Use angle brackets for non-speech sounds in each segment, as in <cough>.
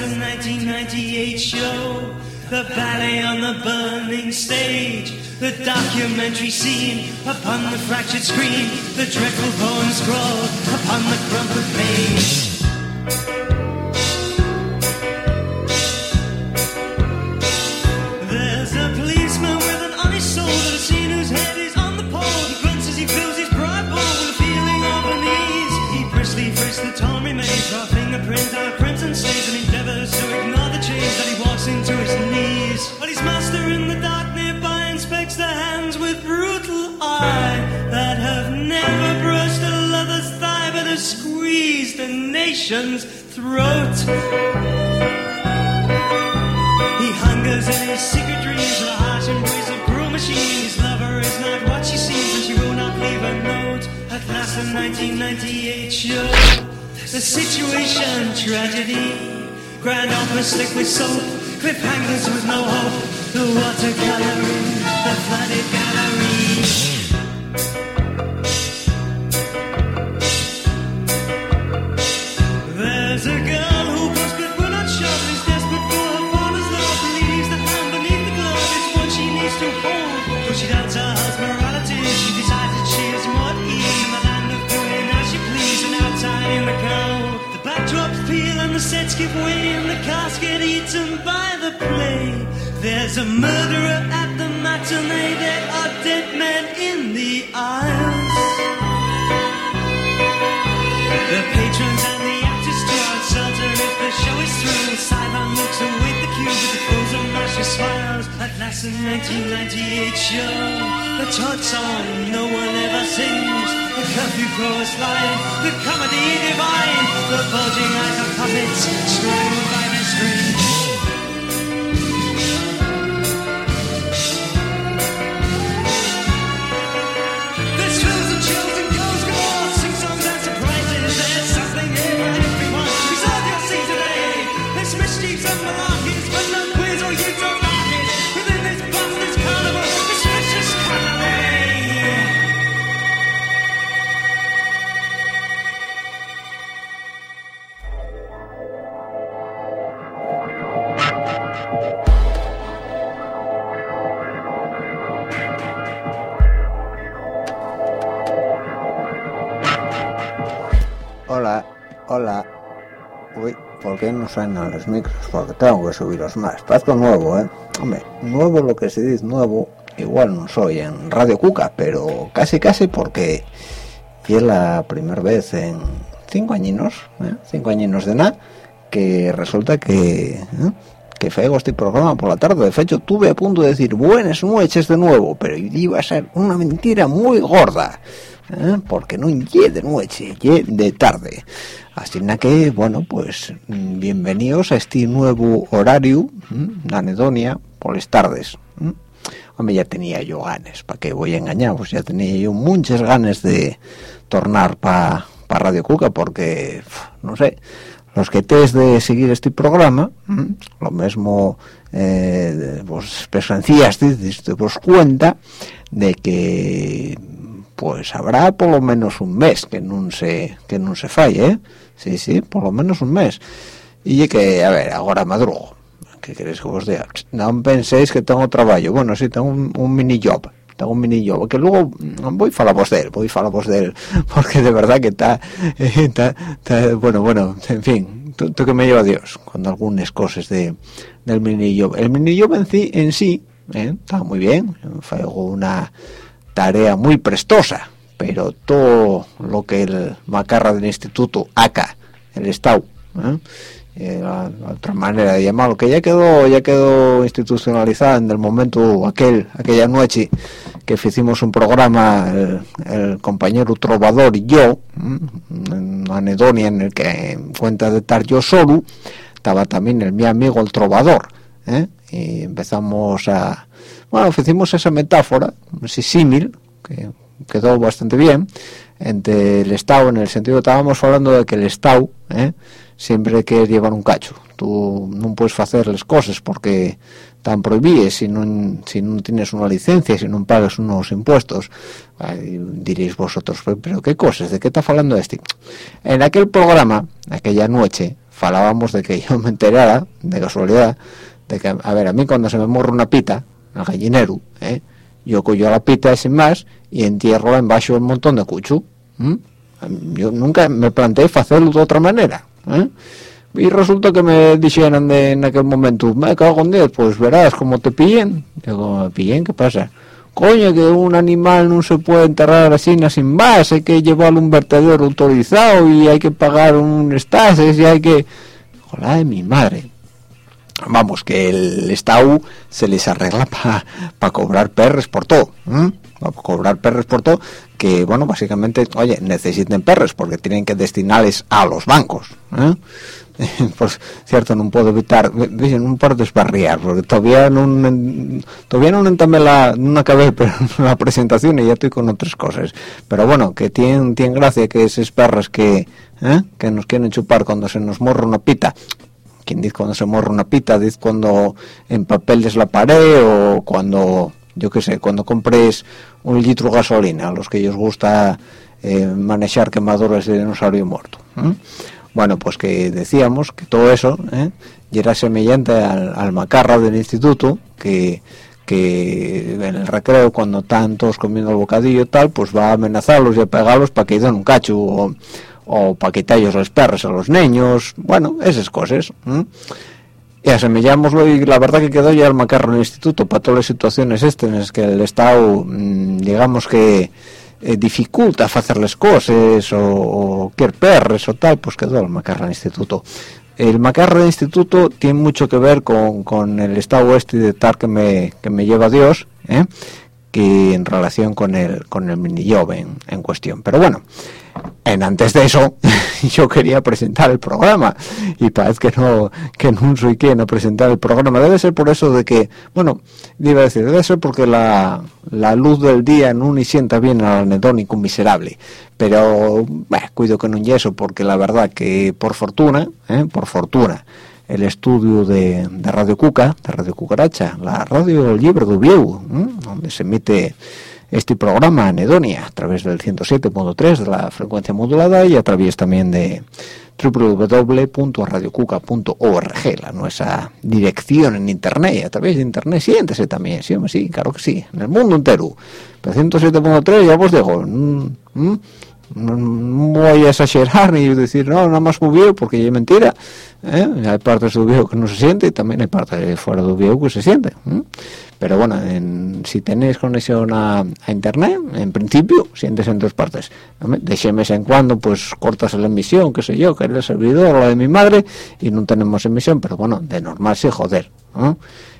The 1998 show. The ballet on the burning stage, the documentary scene upon the fractured screen, the dreadful poem scrawled upon the crumpled page. There's a policeman with an honest soul that I've whose head is on the pole. He grunts as he fills his pride bowl with a feeling of unease. He briskly frisks the torn remains, our fingerprints, our crimson stains, and endeavors to ignore the change that he walks into his knees. But his master in the dark nearby inspects the hands with brutal eye that have never brushed a lover's thigh but have squeezed a nation's throat. He hungers in his secret dreams the harsh embrace of cruel machine. His lover is not what she seems, and she will not leave a note. At last, the 1998 show. The situation, tragedy. Grand opera slick with soap. Cliffhangers with no hope. The water gallery, the flooded gallery. By the play. There's a murderer at the matinee. There are dead men in the aisles. The patrons and the actors draw uncertain if the show is through. Sideline looks await the cue with the frozen mashless smiles. At last, the 1998 show. The Todd song no one ever sings. The curfew chorus line. The comedy divine. The bulging eyes of puppets strung by their strings. Uy, ¿por qué no suenan los micros? Porque tengo que subirlos más. Parezco nuevo, ¿eh? Hombre, nuevo lo que se dice nuevo, igual no soy en Radio Cuca, pero casi casi porque es la primera vez en cinco añinos, ¿eh? cinco añinos de nada, que resulta que... ¿eh? que fue este programa por la tarde. De hecho, tuve a punto de decir buenas noches de nuevo, pero iba a ser una mentira muy gorda. ¿Eh? porque no ye de noche, ye de tarde. Así que, bueno, pues mm, bienvenidos a este nuevo horario de anedonia por las tardes. ¿m? Hombre, ya tenía yo ganas, ¿para qué voy a engañar? Pues ya tenía yo muchas ganas de tornar para pa Radio Cuca, porque, no sé, los que tes de seguir este programa, lo mismo eh, vos presencias, te vos cuenta de que pues habrá por lo menos un mes que no se que no se falle, ¿eh? sí, sí, por lo menos un mes. Y que, a ver, ahora madrugo. ¿Qué queréis que os diga? No penséis que tengo trabajo. Bueno, sí, tengo un, mini job. Tengo un mini job. Que luego voy a voz de él, voy a voz de él. <laughs> Porque de verdad que está, eh, bueno, bueno, en fin. Tú, que me lleva Dios con algunas cosas de, del mini job. El mini job en sí, en sí ¿eh? está muy bien. Fue una tarea muy prestosa pero todo lo que el macarra del instituto acá el estado ¿eh? Eh, la, otra manera de llamarlo que ya quedó ya quedó institucionalizada en el momento aquel aquella noche que hicimos un programa el, compañero trovador y yo en una anedonia en el que en cuenta de estar yo solo estaba también el mi amigo el trovador ¿eh? y empezamos a bueno hicimos esa metáfora ese símil que quedó bastante bien entre el Estado en el sentido que estábamos hablando de que el Estado ¿eh? siempre que llevar un cacho. Tú no puedes hacer las cosas porque están prohibidas si no si no tienes una licencia si no pagas unos impuestos. Diréis vosotros pero qué cosas de qué está hablando este en aquel programa aquella noche falábamos de que <laughs> yo me enterara de casualidad de que a ver a mí cuando se me morre una pita al gallinero ¿eh? yo cojo la pita sin más y entierro en bajo un montón de cucho yo nunca me planteé hacerlo de otra manera ¿eh? y resulta que me dijeron en aquel momento me cago en Dios pues verás como te pillen digo me pillen qué pasa coño que un animal no se puede enterrar así sin más hay que llevarlo a un vertedero autorizado y hay que pagar un estasis y hay que hola de mi madre vamos que el Estado se les arregla <laughs> para cobrar perres por todo para cobrar perres por todo que bueno básicamente oye necesiten perres porque tienen que destinarles a los bancos ¿eh? <laughs> pues cierto no puedo evitar no puedo desbarriar porque todavía no todavía no entamé la no acabé <laughs> la presentación y ya estoy con otras cosas pero bueno que tienen tienen gracia que esos perros que ¿eh? que nos quieren chupar cuando se nos morra una pita quien dice cuando se morra una pita dice cuando en papel la pared o cuando yo qué sé cuando compres un litro de gasolina a los que ellos gusta eh, manejar quemaduras de dinosaurio muerto bueno pues que decíamos que todo eso ¿eh? era semejante al, macarra del instituto que que en el recreo cuando están todos comiendo el bocadillo tal pues va a amenazarlos y a pegarlos para que den un cacho para quitarlos los perros a los niños bueno esas cosas y asemillámoslo y la verdad que quedó ya el macarro el instituto para todas las situaciones estas en las que el Estado mm, digamos que eh, dificulta hacerles cosas o, o perres o tal, pues quedó el macarra en el instituto. El macarra del instituto tiene mucho que ver con, el estado este de tal que me, que me lleva Dios, ¿eh? Que en relación con el, con el mini en, en cuestión. Pero bueno, en antes de eso <laughs> yo quería presentar el programa y parece que no que no soy quien a presentar el programa debe ser por eso de que bueno iba a decir debe ser porque la, la luz del día no ni sienta bien al anedónico miserable pero bueno, cuido que no y eso porque la verdad que por fortuna ¿eh? por fortuna el estudio de, Radio Cuca, de Radio Cucaracha, la radio libre de Ubieu, ¿eh? donde se emite este programa Anedonia a través del 107.3 de la frecuencia modulada y a través también de www.radiocuca.org, la nuestra dirección en internet, a través de internet, siéntese también, sí, claro que sí, en el mundo entero. Pero 107.3 ya os digo, no voy a exagerar ni decir no nada más viejo porque es mentira ¿eh? hay partes de viejo que no se siente y también hay partes de fuera de viejo que se siente pero bueno si tenéis conexión a, internet en principio sientes en dos partes. De mes en cuando pues cortas la emisión qué sé yo que es el servidor la de mi madre y no tenemos emisión pero bueno de normal sí joder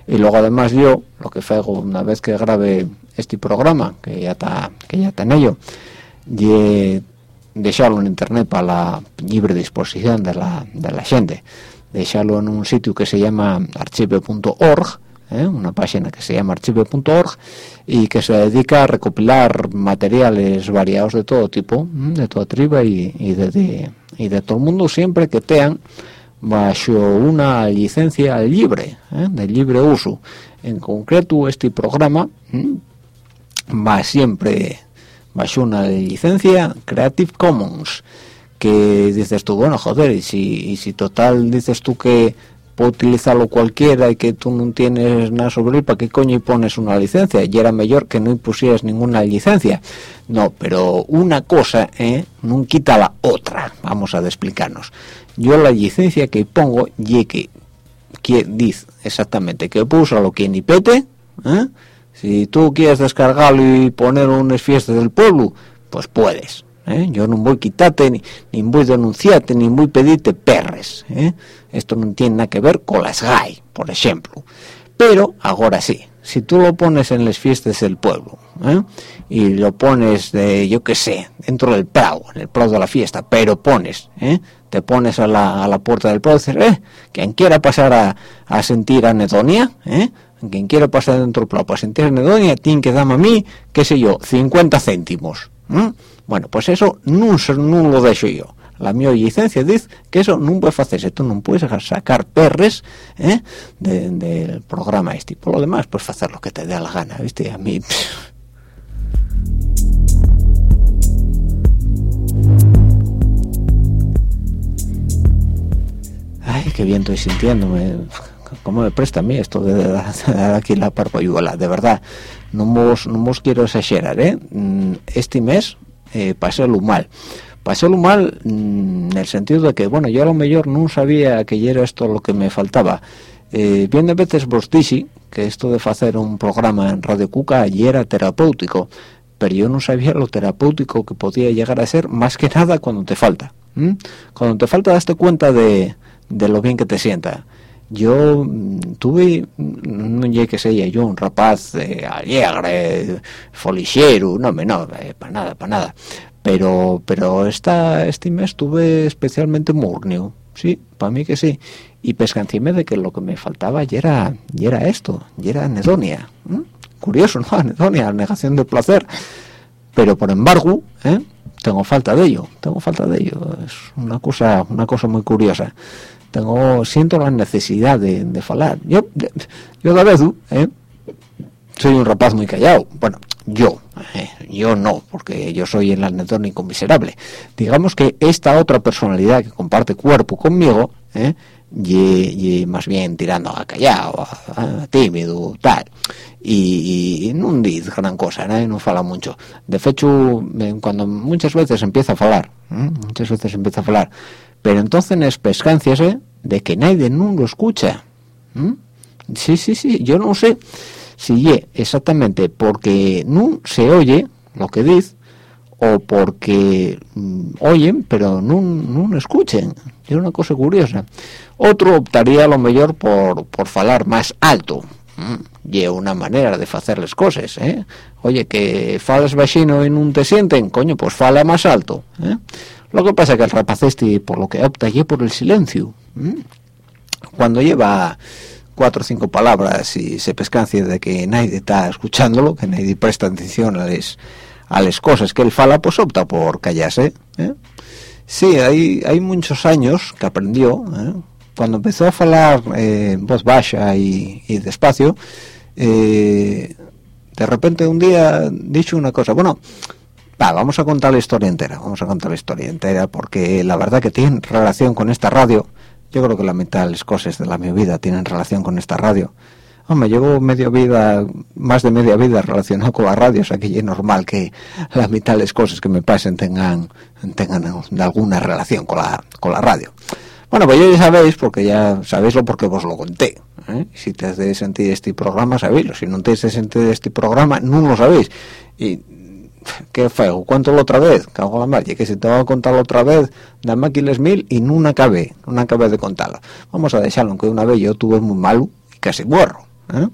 y luego además yo lo que hago una vez que grabe este programa que ya está que ya está en ello y dejarlo en internet para la libre disposición de la, de la gente dejarlo en un sitio que se llama archive.org ¿eh? una página que se llama archive.org y que se dedica a recopilar materiales variados de todo tipo de toda triba y, y, de, y de todo el mundo siempre que tengan bajo una licencia libre ¿eh? de libre uso en concreto este programa va siempre bajo una licencia Creative Commons que dices tú bueno joder y si, y total dices tú que puede utilizarlo cualquiera y que tú no tienes nada sobre él, ¿para qué coño pones una licencia? Y era mejor que no impusieras ninguna licencia. No, pero una cosa ¿eh? no quita la otra. Vamos a explicarnos. Yo la licencia que pongo, y que, que dice exactamente que puedo usarlo quien ni pete, ¿eh? Si tú quieres descargarlo y poner unas fiestas del pueblo pues puedes ¿eh? yo no voy a quitarte ni, ni voy a denunciarte ni voy a pedirte perres ¿eh? esto no tiene nada que ver con las GAI por ejemplo pero ahora sí si tú lo pones en las fiestas del pueblo ¿eh? y lo pones de yo qué sé dentro del prado en el prado de la fiesta pero pones te pones a la, a la puerta del prado y dices eh, quien quiera pasar a, a sentir anedonia ¿eh? Quien quiera pasar dentro del prado para sentir anedonia tiene que darme a mí qué sé yo 50 céntimos bueno, pues eso no, no lo dejo yo. La mi licencia dice que eso no puede hacerse. Tú no puedes sacar perres ¿eh? del programa este. Por lo demás, pues hacer lo que te dé la gana, ¿viste? A mí... Ay, qué bien estoy sintiéndome. ¿Cómo me presta a mí esto de dar aquí la parpayuela? De verdad, no os, no os quiero exagerar, ¿eh? Mm, este mes eh, lo mal lo mal mm, en el sentido de que bueno yo a lo mejor no sabía que era esto lo que me faltaba eh, bien de veces vos que esto de hacer un programa en Radio Cuca y era terapéutico pero yo no sabía lo terapéutico que podía llegar a ser más que nada cuando te falta cuando te falta daste cuenta de, de lo bien que te sienta yo mm, tuve no llegué que sea yo un rapaz eh, alegre folichero no no eh, para nada para nada. Pero pero esta este mes tuve especialmente murnio sí para mí que sí. Y pescancime de que lo que me faltaba ya era era esto ya era anedonia curioso no anedonia negación de placer. Pero por embargo ¿eh? tengo falta de ello tengo falta de ello. Es una cosa una cosa muy curiosa tengo siento la necesidad de, de hablar yo yo de vez ¿eh? soy un rapaz muy callado bueno yo ¿eh? yo no porque yo soy el anedónico miserable digamos que esta otra personalidad que comparte cuerpo conmigo ¿eh? y, más bien tirando a callado a, tímido tal y, no dice gran cosa ¿eh? no fala mucho de hecho cuando muchas veces empieza a hablar muchas veces empieza a hablar pero entonces es pescancias de que nadie no lo escucha sí sí sí yo no sé si es exactamente porque no se oye lo que dice o porque mm, oyen pero no, no escuchen es una cosa curiosa otro optaría a lo mejor por por falar más alto y una manera de hacer las cosas ¿eh? oye que falas bajino y no te sienten coño pues fala más alto ¿eh? Lo que pasa es que el rapaz este, por lo que opta, y por el silencio. Cuando lleva cuatro o cinco palabras y se pescancia de que nadie está escuchándolo, que nadie presta atención a las cosas que él fala, pues opta por callarse. ¿eh? Sí, hay, muchos años que aprendió, ¿eh? cuando empezó a hablar eh, voz baja y, y despacio, de repente un día dicho una cosa, bueno, vamos a contar la historia entera, vamos a contar la historia entera, porque la verdad que tiene relación con esta radio. Yo creo que la mitad de las cosas de la mi vida tienen relación con esta radio. Hombre, llevo media vida, más de media vida relacionado con la radio, o sea que es normal que la mitad de las cosas que me pasen tengan, tengan alguna relación con la, con la radio. Bueno, pues ya sabéis, porque ya sabéislo porque vos lo conté. ¿eh? Si te has de sentir este programa, sabéislo. Si no te has de sentir este programa, no lo sabéis. Y qué feo, cuéntalo otra vez, cago la madre, que si te voy a contarlo otra vez, dame aquí les mil y no acabé, no acabé de contarlo. Vamos a dejarlo, aunque una vez yo tuve muy malo y casi muerro, ¿eh?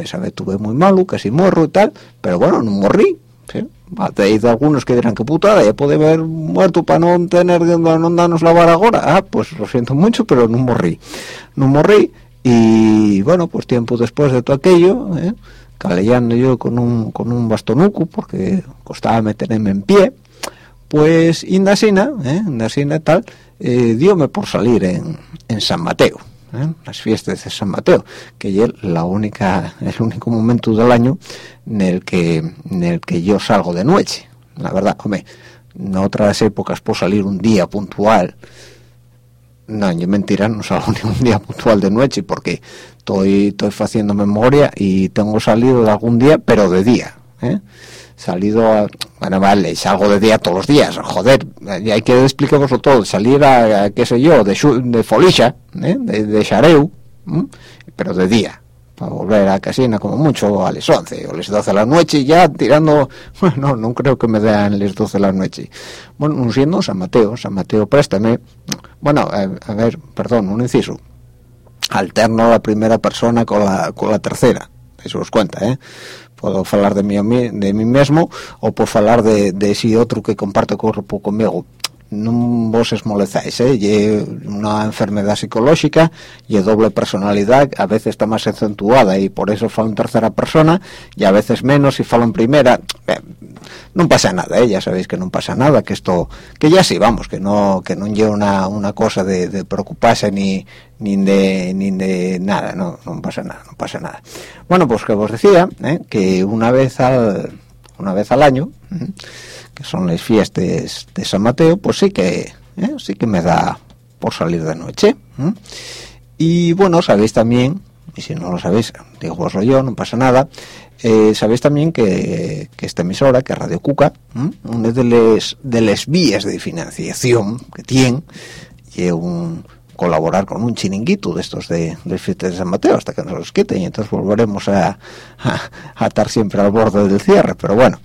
esa vez tuve muy malo, casi muerro y tal, pero bueno, no morrí, ¿sí? Hay algunos que dirán que putada, ya puede haber muerto para no tener, no darnos la vara ahora, ah, pues lo siento mucho, pero no morrí, no morrí, y bueno, pues tiempo después de todo aquello, ¿eh? Calellando yo con un, con un bastonuco porque costaba meterme en pie pues Indasina, ¿eh? Indasina tal, eh, diome por salir en, en San Mateo, ¿eh? las fiestas de San Mateo, que es la única, el único momento del año en el que, en el que yo salgo de noche. La verdad, hombre, en otras épocas por salir un día puntual, no, yo mentira, no salgo <laughs> ni un día puntual de noche porque estoy estoy haciendo memoria y tengo salido de algún día pero de día ¿eh? salido a, bueno vale salgo de día todos los días joder y hay que explicaros todo salir a, qué sé yo de, de Folisha ¿eh? de, de Xareu pero de día para volver a casina como mucho a las 11 o las 12 de la noche ya tirando <laughs> bueno no creo que me den las 12 de la noche bueno un siendo San Mateo San Mateo préstame bueno a, ver perdón un inciso. Alterno la primera persona con la con la tercera eso os cuenta eh puedo hablar de mí de mí mismo o puedo hablar de, de ese otro que comparte cuerpo conmigo no vos esmolezáis, ¿eh? Y una enfermedad psicológica y doble personalidad a veces está más acentuada y por eso falo en tercera persona y a veces menos y falo en primera eh, no pasa nada, ¿eh? ya sabéis que no pasa nada que esto, que ya sí, vamos que no que no lleva una, una cosa de, preocuparse ni, ni de ni de nada, no, no pasa nada, no pasa nada bueno, pues que os decía ¿eh? que una vez al una vez al año que son las fiestas de San Mateo, pues sí que ¿eh? sí que me da por salir de noche. Y bueno, sabéis también, y si no lo sabéis, digo yo, no pasa nada, eh, sabéis también que, esta emisora, que Radio Cuca, una de las de las vías de financiación que tiene, y un colaborar con un chiringuito de estos de, de fiestas de San Mateo hasta que nos los quiten y entonces volveremos a, a estar siempre al borde del cierre pero bueno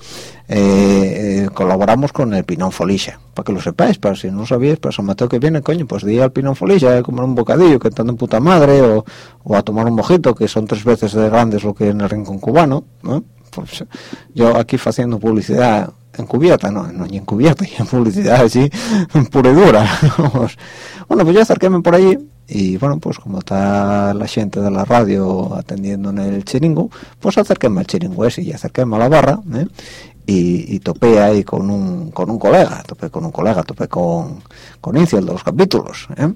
eh, eh, colaboramos con el Pinón Folicia, para que lo sepáis, para si no lo sabíais, para San Mateo que viene, coño, pues di al Pinón Folicia a comer un bocadillo, que en puta madre, o, a tomar un mojito, que son tres veces de grandes lo que en el rincón cubano, pues, yo aquí haciendo publicidad encubierta, no, no encubierta, y <laughs> en publicidad así, <laughs> pura y dura. <laughs> bueno, pues yo acerquéme por allí, y bueno, pues como está la gente de la radio atendiendo en el chiringo, pues acerquéme al chiringo ese y acerquéme a la barra, ¿eh? Y, topé ahí con un, con un colega, topé con un colega, topé con, con Incio, de los capítulos, ¿eh?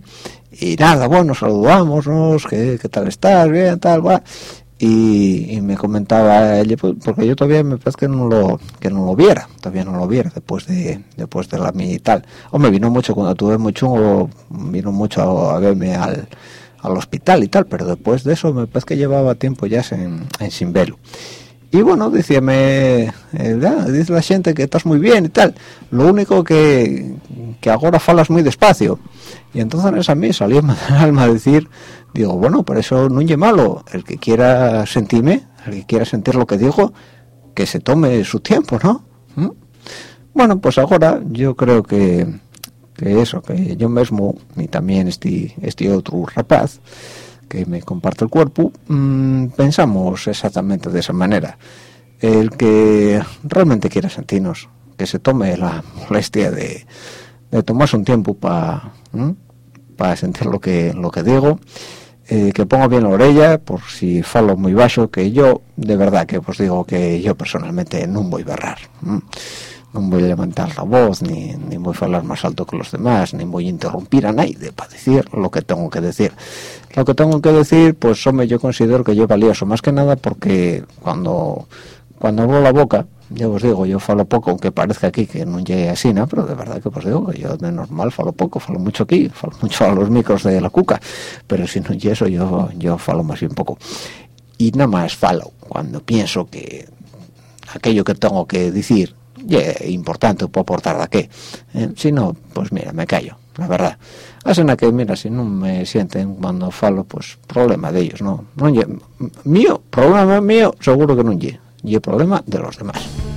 y nada, bueno, saludamos, ¿qué, ¿qué tal estás? Bien, tal, va. Y, me comentaba ella, pues, porque yo todavía me parece que no lo que no lo viera, todavía no lo viera después de después de la y tal. me vino mucho cuando tuve muy chungo, vino mucho a, verme al, al hospital y tal, pero después de eso me parece que llevaba tiempo ya en, en sin velo y bueno, eh, dice la gente que estás muy bien y tal, lo único que, que ahora falas muy despacio. Y entonces a mí el alma a decir, digo, bueno, por eso no es malo, el que quiera sentirme, el que quiera sentir lo que digo, que se tome su tiempo, ¿no? ¿Mm? Bueno, pues ahora yo creo que, que eso, que yo mismo, y también este, este otro rapaz, que me comparte el cuerpo, mm, pensamos exactamente de esa manera. El que realmente quiera sentirnos, que se tome la molestia de, de tomarse un tiempo para para sentir lo que lo que digo, eh, que ponga bien la orella, por si falo muy bajo, que yo, de verdad que os digo que yo personalmente no voy a berrar no voy a levantar la voz, ni, ni voy a hablar más alto que los demás, ni voy a interrumpir a nadie para decir lo que tengo que decir. Lo que tengo que decir, pues hombre, yo considero que yo valioso, más que nada porque cuando, cuando abro la boca, yo os digo, yo falo poco, aunque parezca aquí que no llegue así, ¿no? Pero de verdad que os digo que yo de normal falo poco, falo mucho aquí, falo mucho a los micros de la cuca, pero si no y eso yo, yo falo más bien poco. Y nada más falo cuando pienso que aquello que tengo que decir é importante, puedo aportar da que. Eh, si no, pues mira, me callo, la verdad. hacen a que, mira, si no me sienten cuando falo, pues, problema de ellos, no no lle, mío, problema mío, seguro que non lle, lle problema de los demás.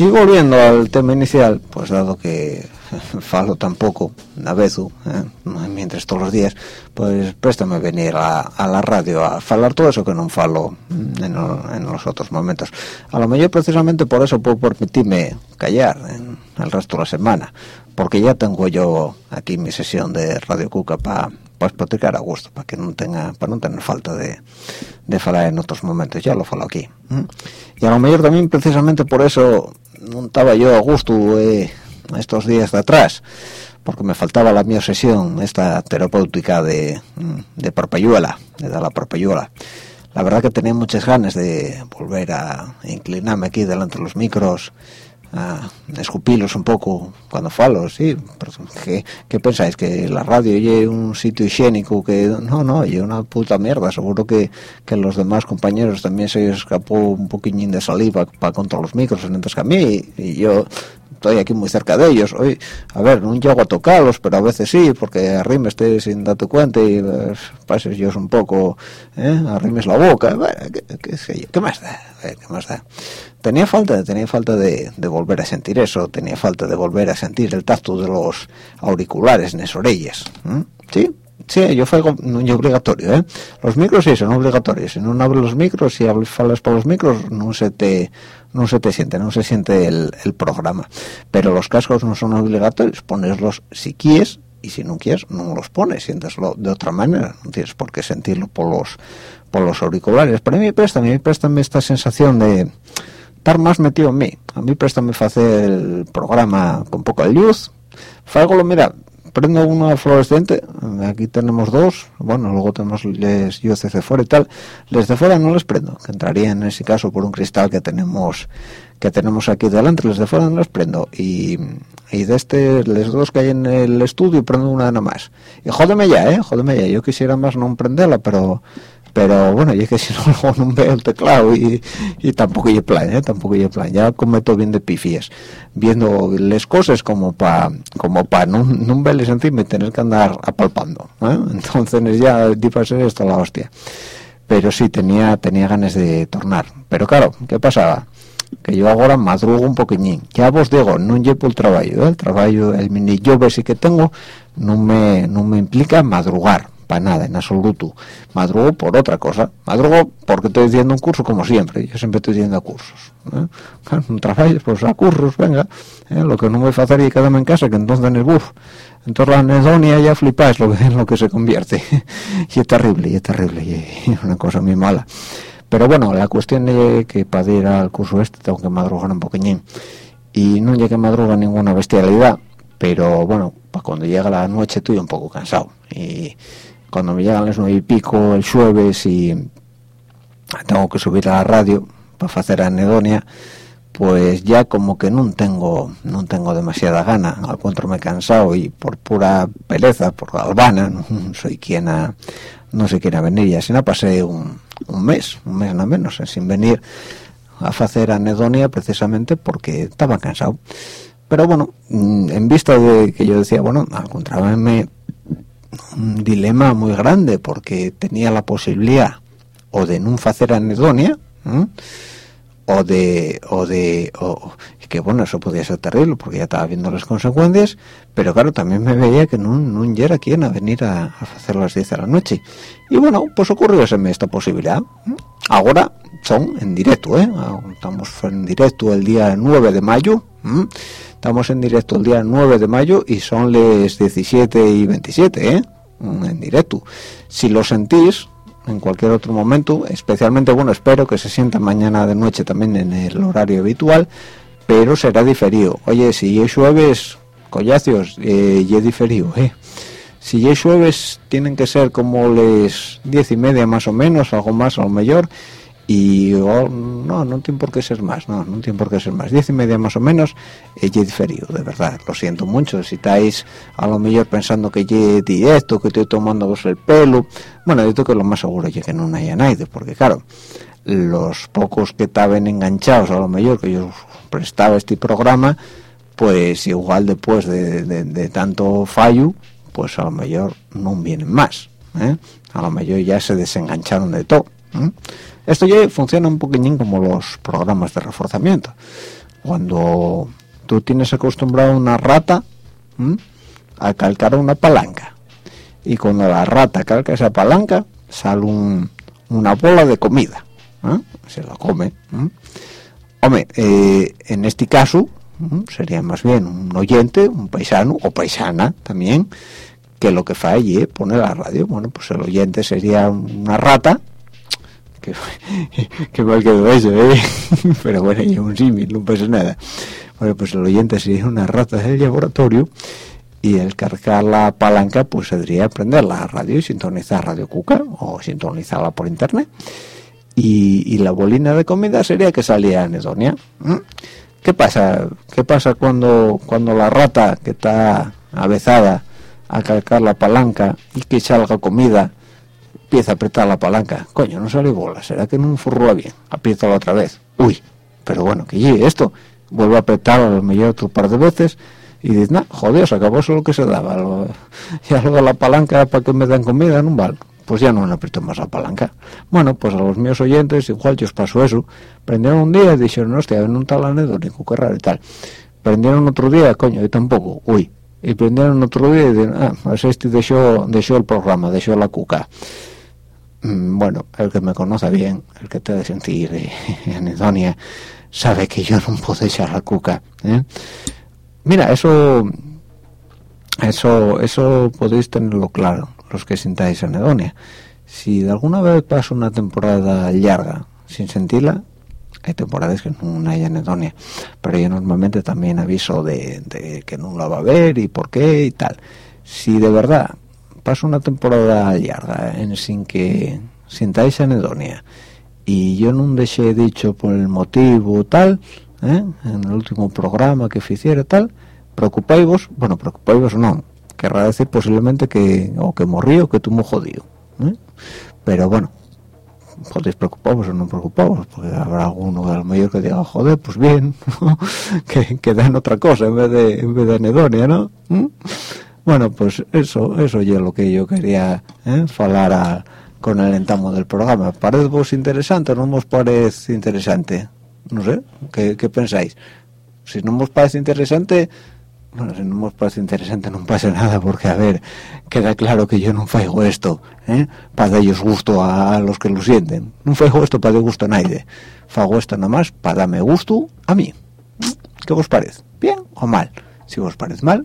Y volviendo al tema inicial, pues dado que <laughs> falo tampoco a veces, eh, mientras todos los días, pues préstame venir a, la radio a falar todo eso que no falo en, los otros momentos. A lo mejor precisamente por eso puedo permitirme callar en el resto de la semana, porque ya tengo yo aquí mi sesión de Radio Cuca para pues platicar a gusto para que no tenga para no tener falta de, de falar en otros momentos. Ya lo falo aquí y a lo mejor también precisamente por eso no estaba yo a gusto eh, estos días de atrás porque me faltaba la mi sesión esta terapéutica de, de parpayuela de dar la parpayuela la verdad que tenía muchas ganas de volver a inclinarme aquí delante de los micros a escupilos un poco cuando falo, sí, ¿qué, pensáis? ¿Que la radio es un sitio higiénico? que No, no, y una puta mierda, seguro que, que los demás compañeros también se escapó un poquillín de saliva para contra los micros antes que a mí, y yo estoy aquí muy cerca de ellos. Hoy, a ver, no llego a tocarlos, pero a veces sí, porque arrimes sin darte cuenta y pases yo un poco, ¿eh? arrimes la boca, ¿qué, más da? ¿Qué más da? Tenía falta, tenía falta de, volver a sentir eso, tenía falta de volver a sentir el tacto de los auriculares en las orejas. ¿Sí? Sí, yo fue no obligatorio, ¿eh? Los micros sí son obligatorios. Si no abres los micros y hablas por los micros, no se te no se te siente, no se siente el, programa. Pero los cascos no son obligatorios, poneslos si quieres y si no quieres no los pones, siénteslo de otra manera, no tienes por qué sentirlo por los por los auriculares. Pero a mí presta, a mí préstame esta sensación de estar más metido en mí. A mí préstame hacer el programa con poca luz. Fágolo, mira, prendo una fluorescente, aquí tenemos dos, bueno, luego tenemos les UCC fuera y tal, les de fuera no les prendo, que entraría en ese caso por un cristal que tenemos que tenemos aquí delante, les de fuera no les prendo, y, y de este, les dos que hay en el estudio, prendo una nada más. Y jódeme ya, eh, jódeme ya, yo quisiera más no prenderla, pero pero bueno, y es que si no, <laughs> no veo el teclado y, y tampoco hay plan, ¿eh? tampoco hay plan, ya cometo bien de pifies, viendo las cosas como para como pa no, no verles encima y tener que andar apalpando, ¿eh? <laughs> entonces ya a ser esto la hostia. Pero sí, tenía tenía ganas de tornar. Pero claro, ¿qué pasaba? Que yo ahora madrugo un poquillín. Ya vos digo, no llevo el trabajo, ¿eh? el trabajo, el mini job sí que tengo, no me, no me implica madrugar para nada, en absoluto. Madrugo por otra cosa. Madrugo porque estoy haciendo un curso como siempre. Yo siempre estoy haciendo cursos. ¿eh? Un trabajo, pues a cursos, venga. ¿eh? Lo que no voy a hacer es quedarme en casa, que entonces en el buf. Entonces la anedonia ya flipáis lo que, en <laughs> lo que se convierte. <laughs> y es terrible, y es terrible, y es una cosa muy mala. Pero bueno, la cuestión es que para ir al curso este tengo que madrugar un poquillín. Y no llegué a madrugar ninguna bestialidad, pero bueno, para cuando llega la noche estoy un poco cansado. Y cuando me llegan las nueve y pico el jueves y tengo que subir a la radio para hacer anedonia pues ya como que no tengo no tengo demasiada gana. Al encuentrome cansado y por pura pereza por galvana <laughs> no soy quien a no sé quién a venir y así no pasé un, un mes un mes nada menos sin venir a hacer anedonia precisamente porque estaba cansado. Pero bueno mm, en vista de que yo decía bueno encontrábame un dilema muy grande porque tenía la posibilidad o de no hacer anedonia o de o de o, que bueno eso podía ser terrible porque ya estaba viendo las consecuencias pero claro también me veía que no, no era quien a venir a, hacer las 10 de la noche. Y bueno pues ocurrió esta posibilidad ahora son en directo ¿eh? estamos en directo el día 9 de mayo Estamos en directo el día 9 de mayo y son las 17 y 27, ¿eh? En directo. Si lo sentís en cualquier otro momento, especialmente, bueno, espero que se sienta mañana de noche también en el horario habitual, pero será diferido. Oye, si es jueves, collacios, eh, es diferido, ¿eh? Si es jueves, tienen que ser como las diez y media más o menos, algo más o mejor, y oh, no, no tiene por qué ser más, no, no tiene por qué ser más. Diez y media más o menos, he diferido, de verdad, lo siento mucho. Si estáis a lo mejor pensando que he directo, que estoy tomando vos el pelo, bueno, yo creo que lo más seguro es que no haya nadie, porque claro, los pocos que estaban enganchados a lo mejor que yo prestaba este programa, pues igual después de, tanto fallo, pues a lo mejor no vienen más. ¿eh? A lo mejor ya se desengancharon de todo. Esto ya funciona un poquillín como los programas de reforzamiento. Cuando tú tienes acostumbrado una rata a calcar una palanca y cuando la rata calca esa palanca sale una bola de comida, se la come. Hombre, eh, en este caso sería más bien un oyente, un paisano o paisana también, que lo que falle pone la radio. Bueno, pues el oyente sería una rata que, <laughs> que mal quedó eso, ¿eh? <laughs> Pero bueno, y un símil, no pasa nada. Bueno, pues el oyente sería una rata del laboratorio y el cargar la palanca pues sería prender la radio y sintonizar Radio Cuca o sintonizarla por internet. Y, y, la bolina de comida sería que salía anedonia. ¿Qué pasa? ¿Qué pasa cuando cuando la rata que está avezada a calcar la palanca y que salga comida empieza a apretar la palanca? Coño, no sale bola, ¿será que no furrúa bien? Apriétalo otra vez. Uy, pero bueno, que llegue esto. Vuelve a apretar a lo mejor otro par de veces y dice, no, joder, se acabó eso lo que se daba. Lo, <laughs> ya luego la palanca para que me den comida, no vale pues ya no le aprieto más la palanca. Bueno, pues a los míos oyentes igual yo os pasó eso. Prendieron un día y dijeron, hostia, en un tal anedónico, qué raro y tal. Prendieron otro día, coño, y tampoco, uy. Y prendieron otro día y dijeron, ah, pues este dejó, dejó el programa, dejó la cuca. Mm, bueno, el que me conoce bien, el que te de sentir eh, <laughs> anedonia, sabe que yo no puedo echar la cuca. ¿eh? Mira, eso, eso, eso podéis tenerlo claro los que sintáis anedonia. Si de alguna vez pasa una temporada larga sin sentirla, hay temporadas que no hay anedonia, pero yo normalmente también aviso de, que no la va a ver y por qué y tal. Si de verdad pasa una temporada larga en sin que sintáis anedonia y yo no dejé dicho por el motivo tal, ¿eh? en el último programa que hiciera tal, preocupáis bueno, preocupáis no, querrá decir posiblemente que o que morrí o que tú jodido ¿eh? pero bueno podéis preocuparos o no preocuparos porque habrá alguno de los mayor que diga joder pues bien <laughs> que, que den otra cosa en vez de en vez de anedonia no ¿Mm? Bueno pues eso eso ya es lo que yo quería ¿eh? falar con el entamo del programa parece vos interesante o no os parece interesante no sé ¿qué, pensáis si no os parece interesante bueno, si no me parece interesante no pasa nada porque a ver queda claro que yo no faigo esto ¿eh? para darles gusto a los que lo sienten no faigo esto para dar gusto a nadie fago esto nada más para darme gusto a mí ¿qué os parece? ¿bien o mal? si os parece mal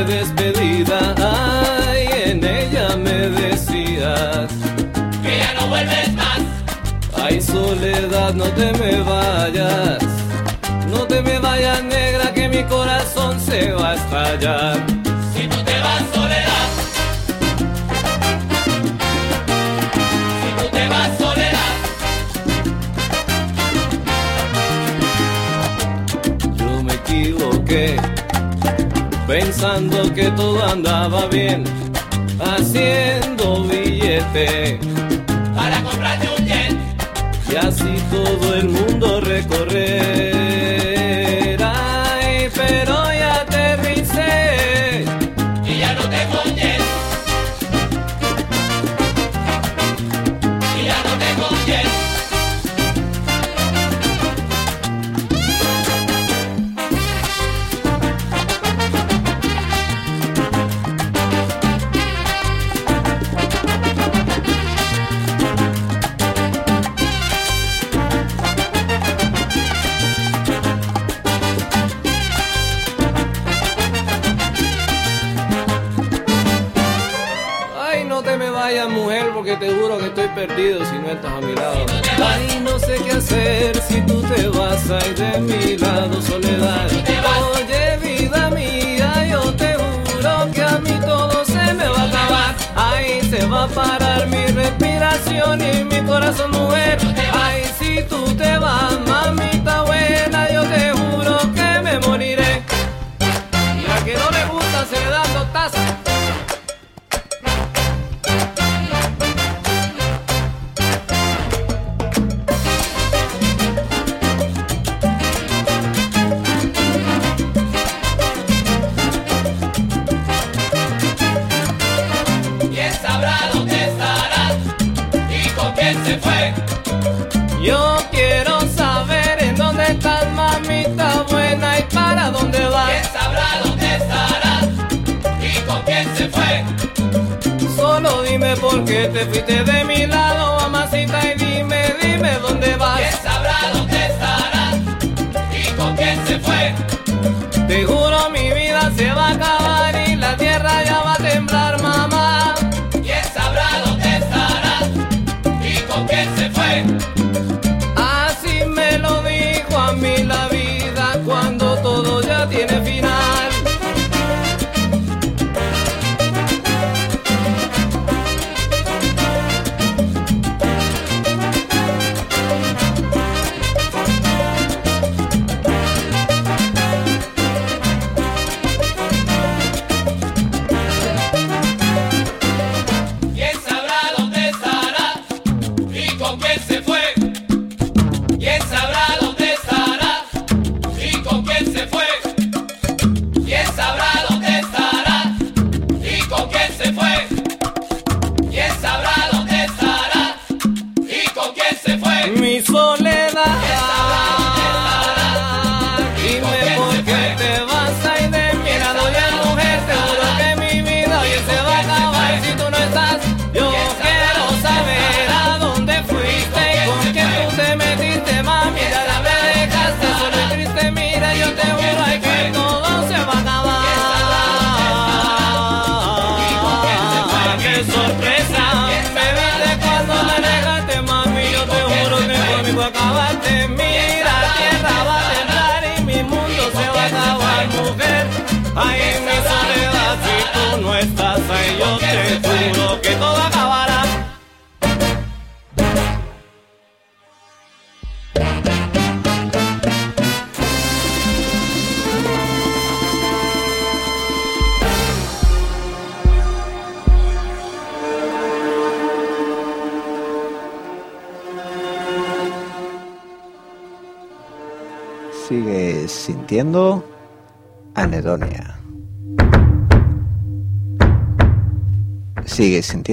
soledad, no te me vayas. No te me vayas, negra, que mi corazón se va a estallar. pensando que todo andaba bien, haciendo billete y así todo el mundo recorrer.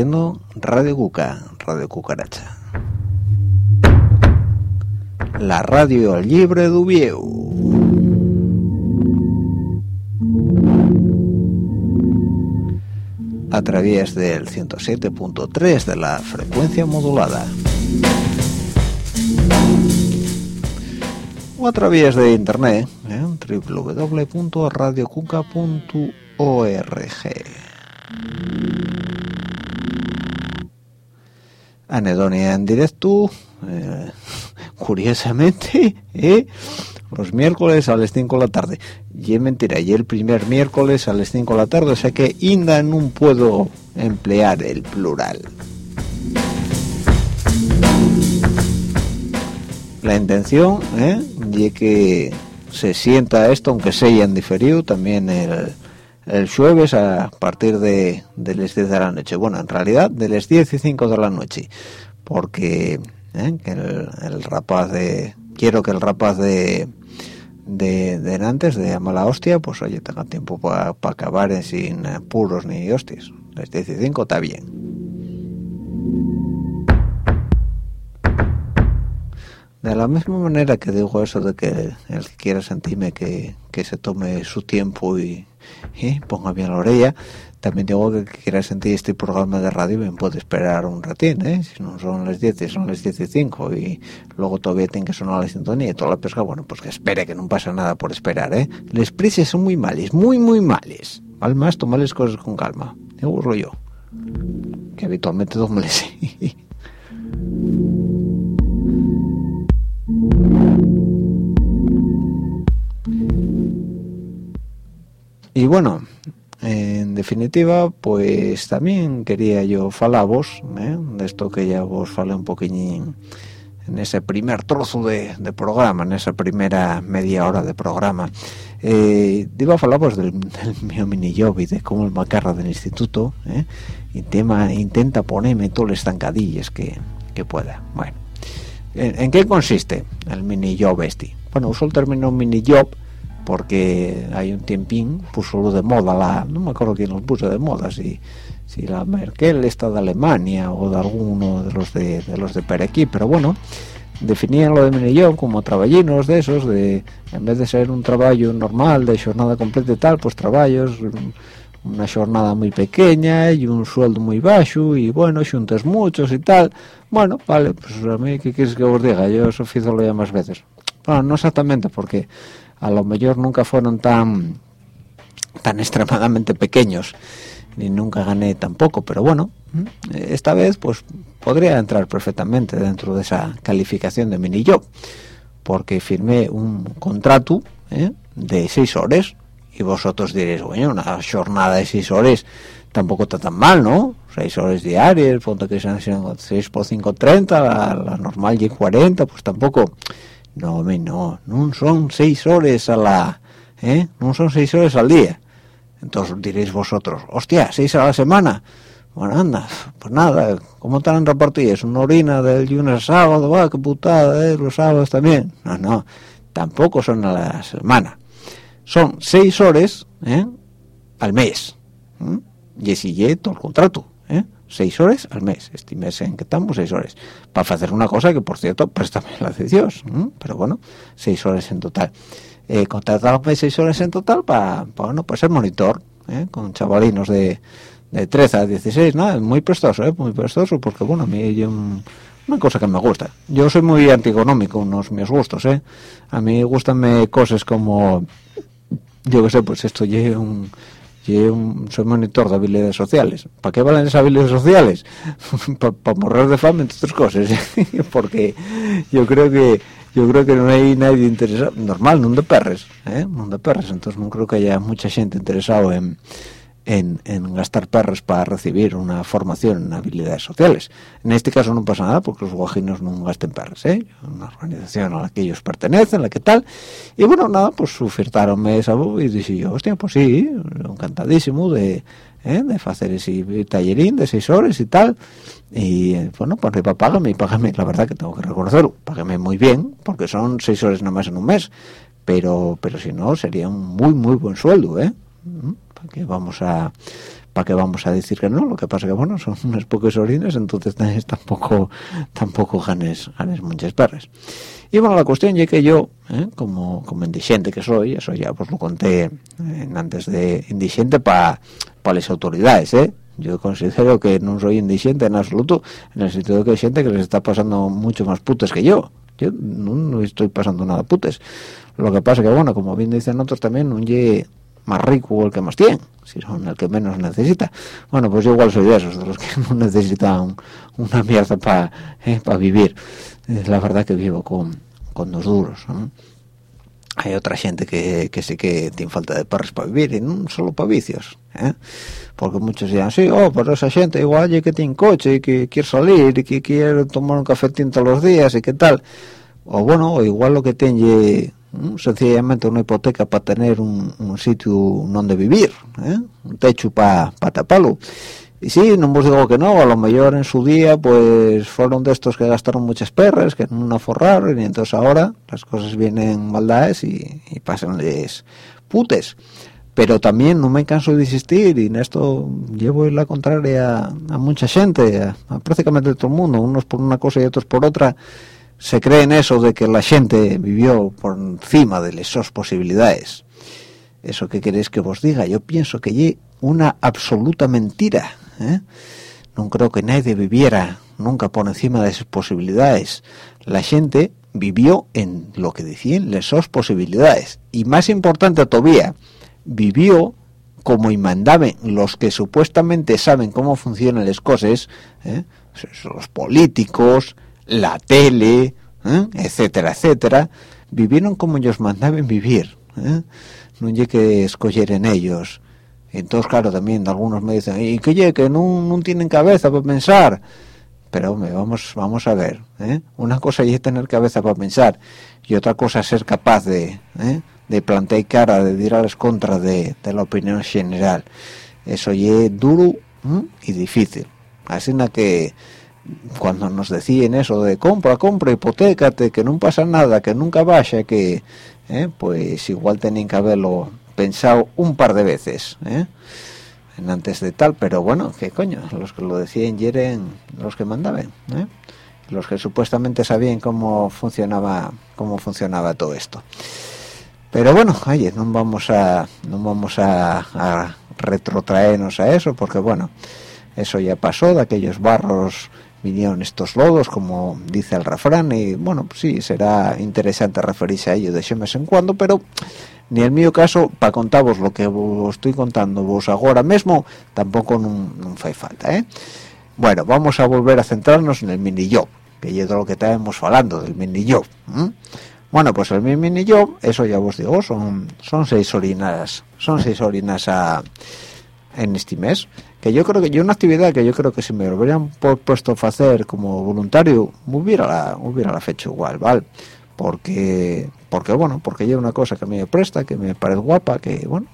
Radio Cuca, Radio Cucaracha. La radio libre Vieu. A través del 107.3 de la frecuencia modulada. o a través de internet ¿eh? www.radiocuca.org Anedonia en directo curiosamente ¿eh? los miércoles a las 5 de la tarde y es mentira, y el primer miércoles a las 5 de la tarde o sea que inda no puedo emplear el plural la intención ¿eh? y que se sienta esto aunque sea en diferido también el, el jueves a partir de, las 10 de la noche bueno en realidad de las 10 y 5 de la noche porque ¿eh? el, el, rapaz de quiero que el rapaz de de, de antes de mala hostia pues oye tenga tiempo para pa acabar en sin puros ni hostias las 10 y 5 está bien de la misma manera que digo eso de que el que quiera sentirme que, que se tome su tiempo y, y, ponga bien la orella también digo que, que quiera sentir este programa de radio bien puede esperar un ratín ¿eh? si no son las 10 son las 10 y 5 y luego todavía tiene que sonar la sintonía y toda la pesca bueno pues que espere que no pasa nada por esperar ¿eh? les prisas son muy males muy muy males al más tomar las cosas con calma. Digo yo. Que habitualmente tomo <laughs> y bueno en definitiva pues también quería yo falaros ¿eh? de esto que ya vos falé un poquillín en ese primer trozo de, de, programa en esa primera media hora de programa eh, iba a falaros del, del mío mini job y de cómo el macarra del instituto ¿eh? y tema, intenta ponerme todas las zancadillas que, que pueda bueno ¿En, ¿En, qué consiste el mini job este? Bueno, uso el término mini job porque hay un tiempín puso lo de moda la, no me acuerdo quién lo puso de moda, si, si la Merkel está de Alemania o de alguno de los de, los de Perequí, pero bueno, definían lo de mini job como trabajinos de esos, de en vez de ser un trabajo normal de jornada completa y tal, pues trabajos una jornada muy pequeña y un sueldo muy bajo y bueno, juntos muchos y tal. Bueno, vale, pues a mí, ¿qué quieres que os diga? Yo eso lo ya más veces. Bueno, no exactamente, porque a lo mejor nunca fueron tan tan extremadamente pequeños, ni nunca gané tampoco, pero bueno, esta vez pues podría entrar perfectamente dentro de esa calificación de mini job, porque firmé un contrato ¿eh? de seis horas, y vosotros diréis, bueno, una jornada de seis horas tampoco está tan mal, ¿no? Seis horas diarias, punto que sean 6 por 5, 30, la, la normal y 40, pues tampoco, no, no, no son seis horas a la, ¿eh? No son seis horas al día. Entonces diréis vosotros, hostia, seis a la semana. Bueno, anda, pues nada, ¿cómo están repartidas? Una orina del lunes a sábado, va, qué putada, ¿eh? Los sábados también. No, no, tampoco son a la semana son seis horas ¿eh? al mes ¿eh? y así todo el contrato. Seis horas al mes este mes en que estamos seis horas para hacer una cosa que por cierto préstame la de Dios pero bueno seis horas en total eh, contratarme seis horas en total para pa, bueno, para ser monitor ¿eh? con chavalinos de, de 13 a 16 nada muy prestoso ¿eh? muy prestoso porque bueno a mí yo una cosa que me gusta yo soy muy antieconómico unos mis gustos ¿eh? a mí gustan cosas como yo que sé, pues esto un, un, soy monitor de habilidades sociales. ¿Para qué valen esas habilidades sociales? <laughs> Para pa morrer de fama, entre otras cosas. <laughs> Porque yo creo que yo creo que no hay nadie interesado, normal, no de perres, ¿eh? no de perres, entonces no creo que haya mucha gente interesado en, en, en, gastar perros para recibir una formación en habilidades sociales. En este caso no pasa nada porque los guajinos no gasten perros, ¿eh? Una organización a la que ellos pertenecen, la que tal. Y bueno, nada, pues ofertaronme esa y dije yo, hostia, pues sí, encantadísimo de, ¿eh? de hacer ese tallerín de seis horas y tal. Y bueno, pues arriba págame págame, la verdad que tengo que reconocerlo, págame muy bien, porque son seis horas nomás en un mes pero pero si no sería un muy muy buen sueldo ¿eh? Para que vamos a para que vamos a decir que no lo que pasa que bueno son unos pocos orines entonces tampoco tampoco ganes ganes muchas perras y bueno la cuestión es que yo ¿eh? como como indigente que soy eso ya pues lo conté antes de indigente para para las autoridades ¿eh? yo considero que no soy indigente en absoluto en el sentido de que hay gente que les está pasando mucho más putes que yo yo no, no estoy pasando nada putes lo que pasa que bueno como bien dicen otros también un ye más rico o el que más tiene, si son el que menos necesita. Bueno, pues yo igual soy de esos, de los que <laughs> no necesitan una mierda para eh, pa vivir. Es la verdad que vivo con, con dos duros. ¿no? Hay otra gente que, que sí que tiene falta de perros para vivir y no solo para vicios. ¿eh? Porque muchos dirán, sí, oh, pero esa gente igual que tiene coche y que quiere salir y que quiere tomar un cafetín todos los días y qué tal. O bueno, o igual lo que tiene sencillamente una hipoteca para tener un, sitio donde vivir ¿eh? un techo para pa taparlo y sí, no os digo que no, a lo mejor en su día pues fueron de estos que gastaron muchas perras, que no forraron y entonces ahora las cosas vienen maldades y, y pasanles putes. Pero también no me canso de insistir y en esto llevo la contraria a, mucha gente, a prácticamente todo el mundo, unos por una cosa y otros por otra, se cree en eso de que la gente vivió por encima de esas posibilidades. ¿Eso que queréis que os diga? Yo pienso que hay una absoluta mentira. ¿eh? No creo que nadie viviera nunca por encima de esas posibilidades. La gente vivió en lo que decían esas posibilidades. Y más importante todavía, vivió como y mandaban los que supuestamente saben cómo funcionan las cosas, ¿eh? los políticos, la tele, ¿eh? etcétera, etcétera, vivieron como ellos mandaban vivir. ¿eh? No hay que escoger en ellos. Entonces, claro, también algunos me dicen, y que que no, tienen cabeza para pensar. Pero, vamos, vamos a ver. ¿eh? Una cosa es tener cabeza para pensar y otra cosa es ser capaz de, ¿eh? de plantear cara, de dir a las contras de, de la opinión general. Eso es duro y difícil. Así que cuando nos decían eso de compra, compra, hipotecate, que no pasa nada, que nunca vaya, que ¿eh? pues igual tenían que haberlo pensado un par de veces, ¿eh? antes de tal, pero bueno, qué coño, los que lo decían y eran los que mandaban, ¿eh? los que supuestamente sabían cómo funcionaba, cómo funcionaba todo esto. Pero bueno, oye, no vamos a, no vamos a retrotraernos a eso, porque bueno, eso ya pasó, de aquellos barros vinieron estos lodos, como dice el refrán, y bueno, pues sí, será interesante referirse a ello de vez en cuando, pero ni en mi caso, para contaros lo que os estoy contando vos ahora mismo, tampoco no, fai falta, ¿eh? Bueno, vamos a volver a centrarnos en el mini job, que es de lo que estábamos hablando, del mini job. ¿eh? Bueno, pues el mini job, eso ya os digo, son, son seis orinas, son seis orinas a, en este mes que yo creo que yo una actividad que yo creo que si me lo hubieran puesto a hacer como voluntario hubiera hubiera la fecha igual vale porque porque bueno porque hay una cosa que me presta que me parece guapa que bueno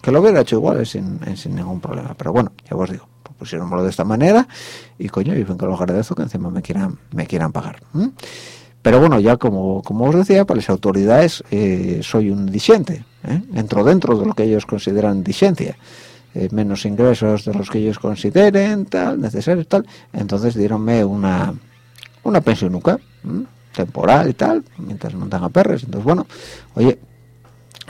que lo hubiera hecho igual sin, sin ningún problema pero bueno ya os digo pusieronmelo de esta manera y coño y ven que lo agradezco que encima me quieran me quieran pagar ¿eh? pero bueno ya como como os decía para las autoridades eh, soy un disiente ¿eh? entro dentro de lo que ellos consideran disidencia eh, menos ingresos de los que ellos consideren, tal, necesarios, tal. Entonces dieronme una, una pensión nunca, temporal y tal, mientras no tenga perres. Entonces, bueno, oye,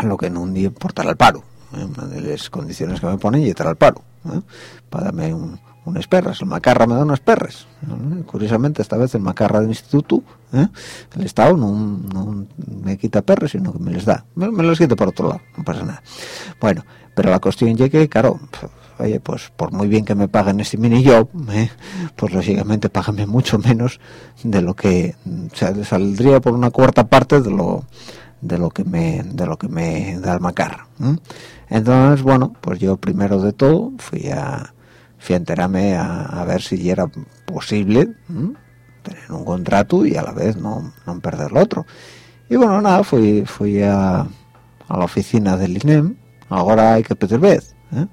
lo que no un día portar al paro. ¿eh? Una de las condiciones que me ponen y estar al paro. ¿eh? Para darme un, unas perras. El Macarra me da unas perras. Curiosamente, esta vez el Macarra del instituto, el Estado no, no, me quita perras, sino que me les da. Me, me los quita por otro lado, no pasa nada. Bueno, pero la cuestión es que, claro, oye, pues por muy bien que me paguen este mini job, ¿eh? pues lógicamente págame mucho menos de lo que o sea, saldría por una cuarta parte de lo de lo que me de lo que me da el macar ¿eh? entonces bueno pues yo primero de todo fui a fui a enterarme a, ver si era posible ¿eh? tener un contrato y a la vez no, no perder el otro y bueno nada fui fui a, a la oficina del INEM ahora hay que pedir vez ¿eh?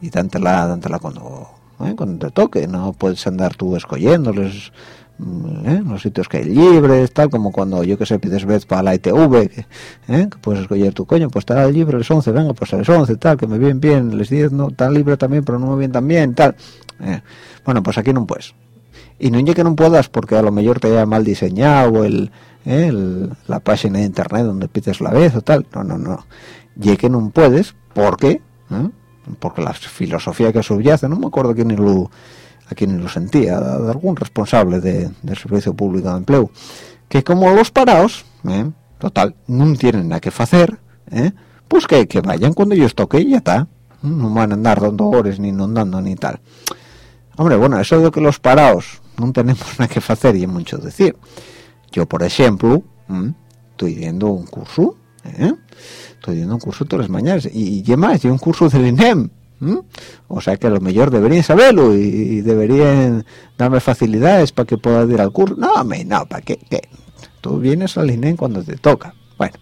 y dántela, dántela cuando ¿eh? cuando te toque no puedes andar tú escogiéndoles mm, ¿eh? los sitios que hay libres tal como cuando yo que sé pides vez para la ITV que, ¿eh? que puedes escoger tu coño pues está libre les 11 venga pues a las 11 tal que me vienen bien les 10 no tan libre también pero no me vienen tan bien tal ¿eh? bueno pues aquí no puedes y no es que no puedas porque a lo mejor te haya mal diseñado el, el- la página de internet donde pides la vez o tal no no no y que no puedes porque ¿eh? porque la filosofía que subyace no me acuerdo quién lo a quién lo sentía de algún responsable de- servicio público de empleo que como los parados ¿eh? total no tienen nada que hacer ¿eh? pues que, vayan cuando ellos toque y ya está no van a andar dando horas ni inundando ni tal Hombre, bueno, eso de que los parados no tenemos <laughs> nada que hacer y es mucho decir. Yo, por ejemplo, estoy viendo un curso, ¿eh? estoy viendo un curso todas las mañanas y, y más, y un curso del INEM. ¿m? O sea que a lo mejor deberían saberlo y, y deberían darme facilidades para que pueda ir al curso. No, me, no, ¿para qué? qué? Tú vienes al INEM cuando te toca. Bueno,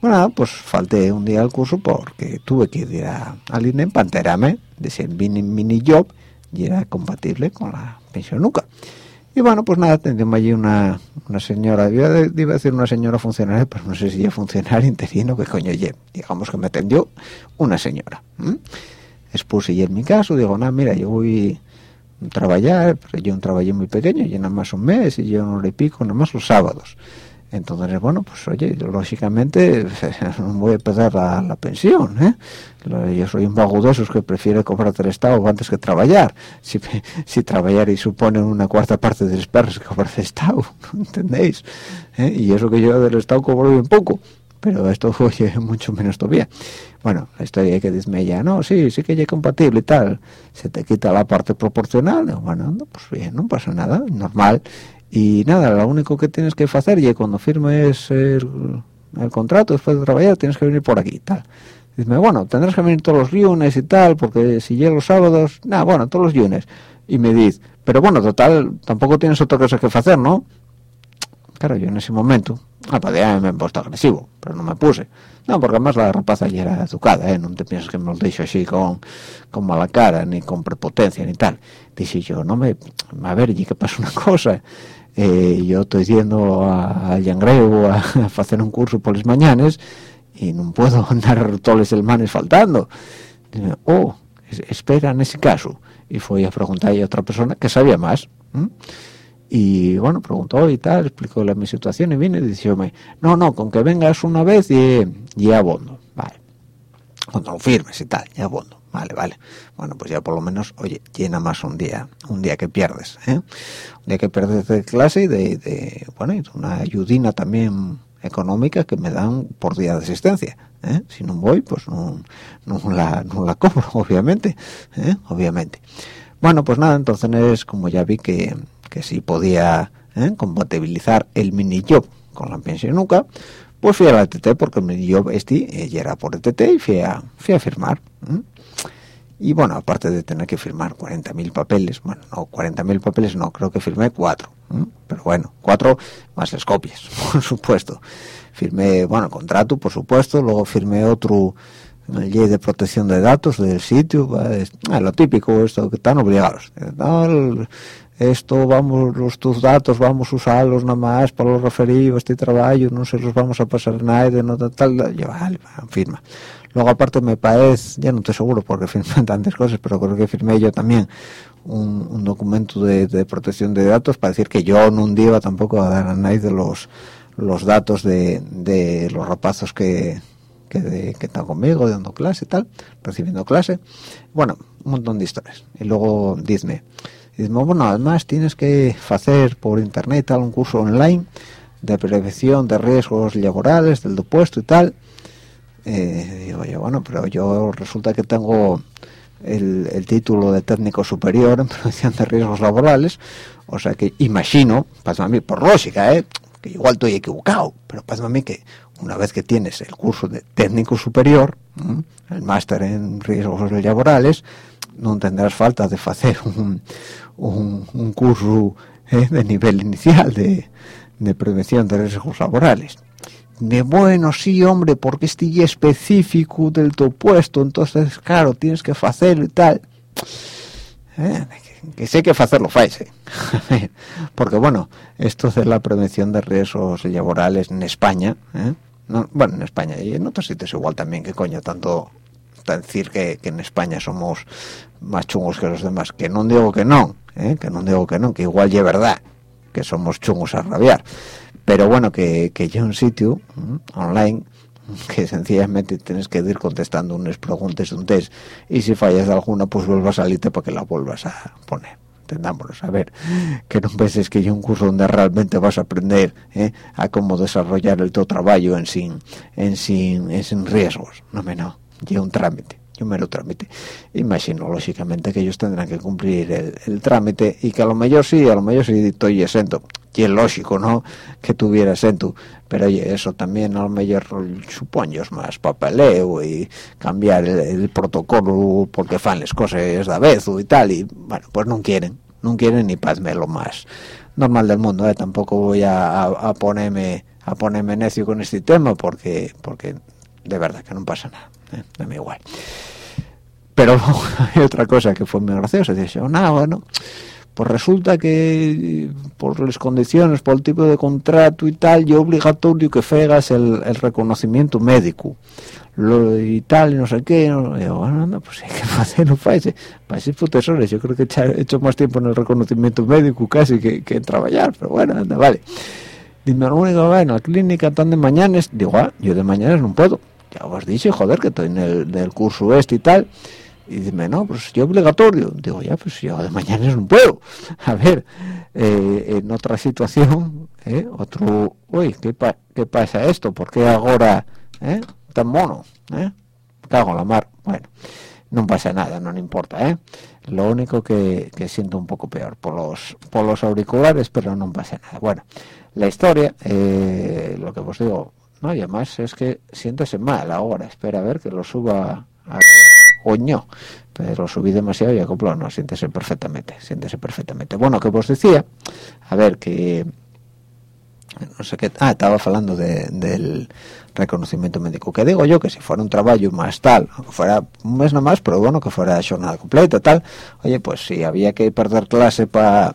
bueno, nada, pues falté un día al curso porque tuve que ir a, al INEM para enterarme de si el mini, mini job y era compatible con la pensión nunca. Y bueno, pues nada, tendríamos allí una, una señora, a, iba a decir una señora funcionaria, pero no sé si ya funcionario interino, que coño ye. Digamos que me atendió una señora. ¿m? Expuse y en mi caso, digo, nada, mira, yo voy a trabajar, yo un trabajo muy pequeño, y nada más un mes, y yo no le pico, nada más los sábados. Entonces, bueno, pues oye, lógicamente <laughs> voy a pedir la, la pensión, ¿eh? Yo soy un vago esos que prefiere cobrar del Estado antes que trabajar. Si, <laughs> trabajar y suponen una cuarta parte de los perros que cobrar del Estado, <laughs> ¿no entendéis? ¿Eh? Y eso que yo del Estado cobro bien poco, pero esto oye mucho menos todavía. Bueno, la historia que dice ella, no, sí, sí que ya es compatible y tal, se te quita la parte proporcional, bueno, no, pues bien, no pasa nada, normal. Y nada, lo único que tienes que hacer y cuando firmes el, el contrato después de trabajar tienes que venir por aquí tal. Dice, bueno, tendrás que venir todos los lunes y tal, porque si llegas los sábados, nada, bueno, todos los lunes. Y me dice, pero bueno, total, tampoco tienes otra cosa que hacer, ¿no? Claro, yo en ese momento, ah, podía me he puesto agresivo, pero no me puse. No, porque además la rapaza ya era educada, ¿eh? No te piensas que me lo dicho así con, con mala cara, ni con prepotencia, ni tal. Dice yo, no me... A ver, y que pasa una <laughs> cosa. Eh, yo estoy yendo a, Llangreu a, <laughs> a hacer un curso por las mañanas y no puedo <laughs> andar todos los manes faltando. Oh, es- espera en ese caso. Y fui a preguntarle a otra persona que sabía más. y bueno, preguntó y tal, explicó la, mi situación y vine y dice, no, no, con que vengas una vez y, y abondo, vale, cuando lo firmes y tal, ya abondo, vale, vale, bueno, pues ya por lo menos, oye, llena más un día, un día que pierdes, ¿eh? un día que pierdes de clase y de, bueno, y de una ayudina también económica que me dan por día de asistencia, ¿eh? si no voy, pues no, no, la, no la cobro, <laughs> obviamente, ¿eh? obviamente. Bueno, pues nada, entonces como ya vi que, que sí podía ¿eh? compatibilizar el mini job con la pensión nunca, pues fui a la ETT porque el mini job este eh, ya era por ETT y fui a, fui a firmar. ¿eh? Y bueno, aparte de tener que firmar 40.000 papeles, bueno, no, 40.000 papeles no, creo que firmé cuatro, pero bueno, cuatro más las copias, <laughs> por supuesto. Firmé, bueno, contrato, por supuesto, luego firmé otro, ley de protección de datos del sitio, es- ah, lo típico, esto que están obligados. Eh, no, esto vamos, los tus datos vamos a usarlos nada más para los referidos este trabajo, no se los vamos a pasar a nadie, no tal, tal, yo, vale, va, firma. Luego aparte me parece, ya no estoy seguro porque firmé <laughs> tantas cosas, pero creo que firmé yo también un, documento de, de protección de datos para decir que yo no iba tampoco a dar a nadie de los los datos de, de los rapazos que, que, de- que están conmigo dando clase y tal, recibiendo clase. Bueno, un montón de historias. Y luego dime, dime bueno, además tienes que hacer por internet tal un curso online de prevención de riesgos laborales del depuesto y tal. Eh, digo yo, bueno, pero yo resulta que tengo el, título de técnico superior en <laughs> prevención de riesgos laborales, o sea que imagino, pasa a mí por lógica, ¿eh? que igual estoy equivocado, pero pasa a mí que una vez que tienes el curso de técnico superior, el máster en riesgos laborales, no tendrás falta de hacer <laughs> un, un, curso ¿eh? de nivel inicial de prevención de riesgos laborales de bueno, sí, hombre, porque este específico del tu puesto, entonces, claro, tienes que hacerlo y tal. ¿eh? que, hay que hacerlo, faise. <laughs> Porque bueno, esto de la prevención de riesgos laborales en España, ¿eh? no, bueno, en España y en otros sitios igual también, que coño, tanto decir que, que en España somos más chungos que los demás, que no digo que no, ¿eh? que no digo que no, que igual ya es verdad, que somos chungos a rabiar, pero bueno, que, que yo un sitio online que sencillamente tienes que ir contestando unas preguntas de un test. Y si fallas de alguna pues vuelvas a salirte para que la vuelvas a poner. Entendámonos, a ver, que no penses que hay un curso donde realmente vas a aprender ¿eh? a cómo desarrollar el tu trabajo en sin, en sin, en sin riesgos, no me no, lleva un trámite, y mero trámite. Imagino, lógicamente, que ellos tendrán que cumplir el, trámite y que a lo mejor sí, a lo mejor sí estoy exento. Y es lógico, ¿no?, que tuviera exento. Pero oye, eso también a lo mejor supongo es más papeleo y cambiar el, protocolo porque fan las cosas de vez y tal. Y bueno, pues no quieren, no quieren ni lo más normal del mundo, ¿eh? Tampoco voy a, a, a ponerme a ponerme necio con este tema porque porque de verdad que no pasa nada, ¿eh? da mí igual. Pero <laughs> hay otra cosa que fue muy graciosa, dice, nada, bueno, pues resulta que por las condiciones, por el tipo de contrato y tal, yo obligatorio que fegas el, reconocimiento médico. Lo, y tal, y no sé qué, no, yo, bueno, anda, pues <laughs> hay que hacer, no paese, paese profesores, yo creo que he hecho más tiempo en el reconocimiento médico casi que, que en trabajar, pero bueno, anda, vale. Dime, lo único va en la clínica tan de mañanas, digo, ah, yo de mañanas no puedo, ya os dije, joder, que estoy en el curso este y tal, y dime, no, pues yo obligatorio. Digo, ya, pues yo de mañana no puedo. <laughs> A ver, eh, en otra situación, eh, otro, uy, ¿qué, ¿qué pasa esto? ¿Por qué ahora eh, tan mono? Cago en la mar. Bueno, no pasa nada, no importa, ¿eh? Lo único que, que siento un poco peor por los, por los auriculares, pero no pasa nada. Bueno, la historia, lo que os digo, no, y además es que siéntese mal ahora. Espera a ver que lo suba a coño pero subí demasiado y acoplo no siéntese perfectamente siéntese perfectamente bueno que vos decía a ver que no sé qué ah estaba hablando de, del reconocimiento médico que digo yo que si fuera un trabajo más tal que fuera un mes nomás pero bueno que fuera jornada completa tal oye pues si había que perder clase para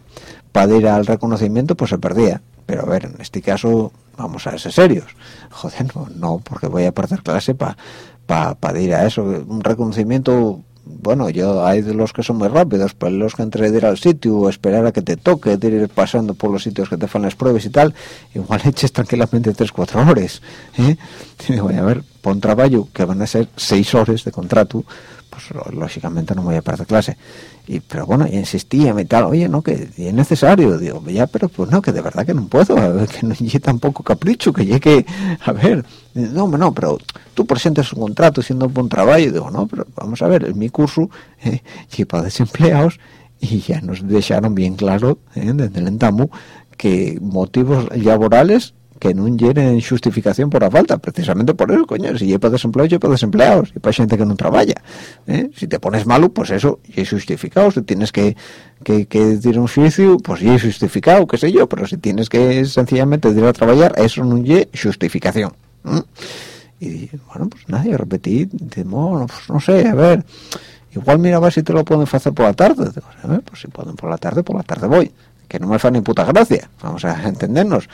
para ir al reconocimiento pues se perdía pero a ver en este caso vamos a ser serios joder no, no porque voy a perder clase para para pa ir a eso un reconocimiento bueno yo hay de los que son muy rápidos pues los que entre ir al sitio esperar a que te toque ir pasando por los sitios que te fan las pruebas y tal igual <laughs> eches tranquilamente tres cuatro horas ¿eh? y digo, a ver pon trabajo que van a ser seis horas de contrato pues lógicamente no me voy a perder clase. Y pero bueno insistía y tal oye no que es necesario digo ya pero pues no que de verdad que no puedo que no llegue tampoco capricho que llegue a ver no no pero tú presentes un contrato siendo un buen trabajo y digo no pero vamos a ver en mi curso eh, para desempleados y ya nos dejaron bien claro eh, desde el entamo que motivos laborales que no tienen justificación por la falta, precisamente por eso, coño, si yo para desempleo, yo para desempleados, y para gente que no trabaja. ¿eh? Si te pones malo, pues eso, es justificado, si tienes que, que, que decir un juicio, pues ya es justificado, qué sé yo, pero si tienes que sencillamente ir a trabajar, eso no es justificación. ¿eh? Y bueno, pues nadie repetí, bueno, pues no sé, a ver, igual mira a ver si te lo pueden hacer por la tarde, Digo, a pues si pueden por la tarde, por la tarde voy, que no me fa ni puta gracia, vamos a entendernos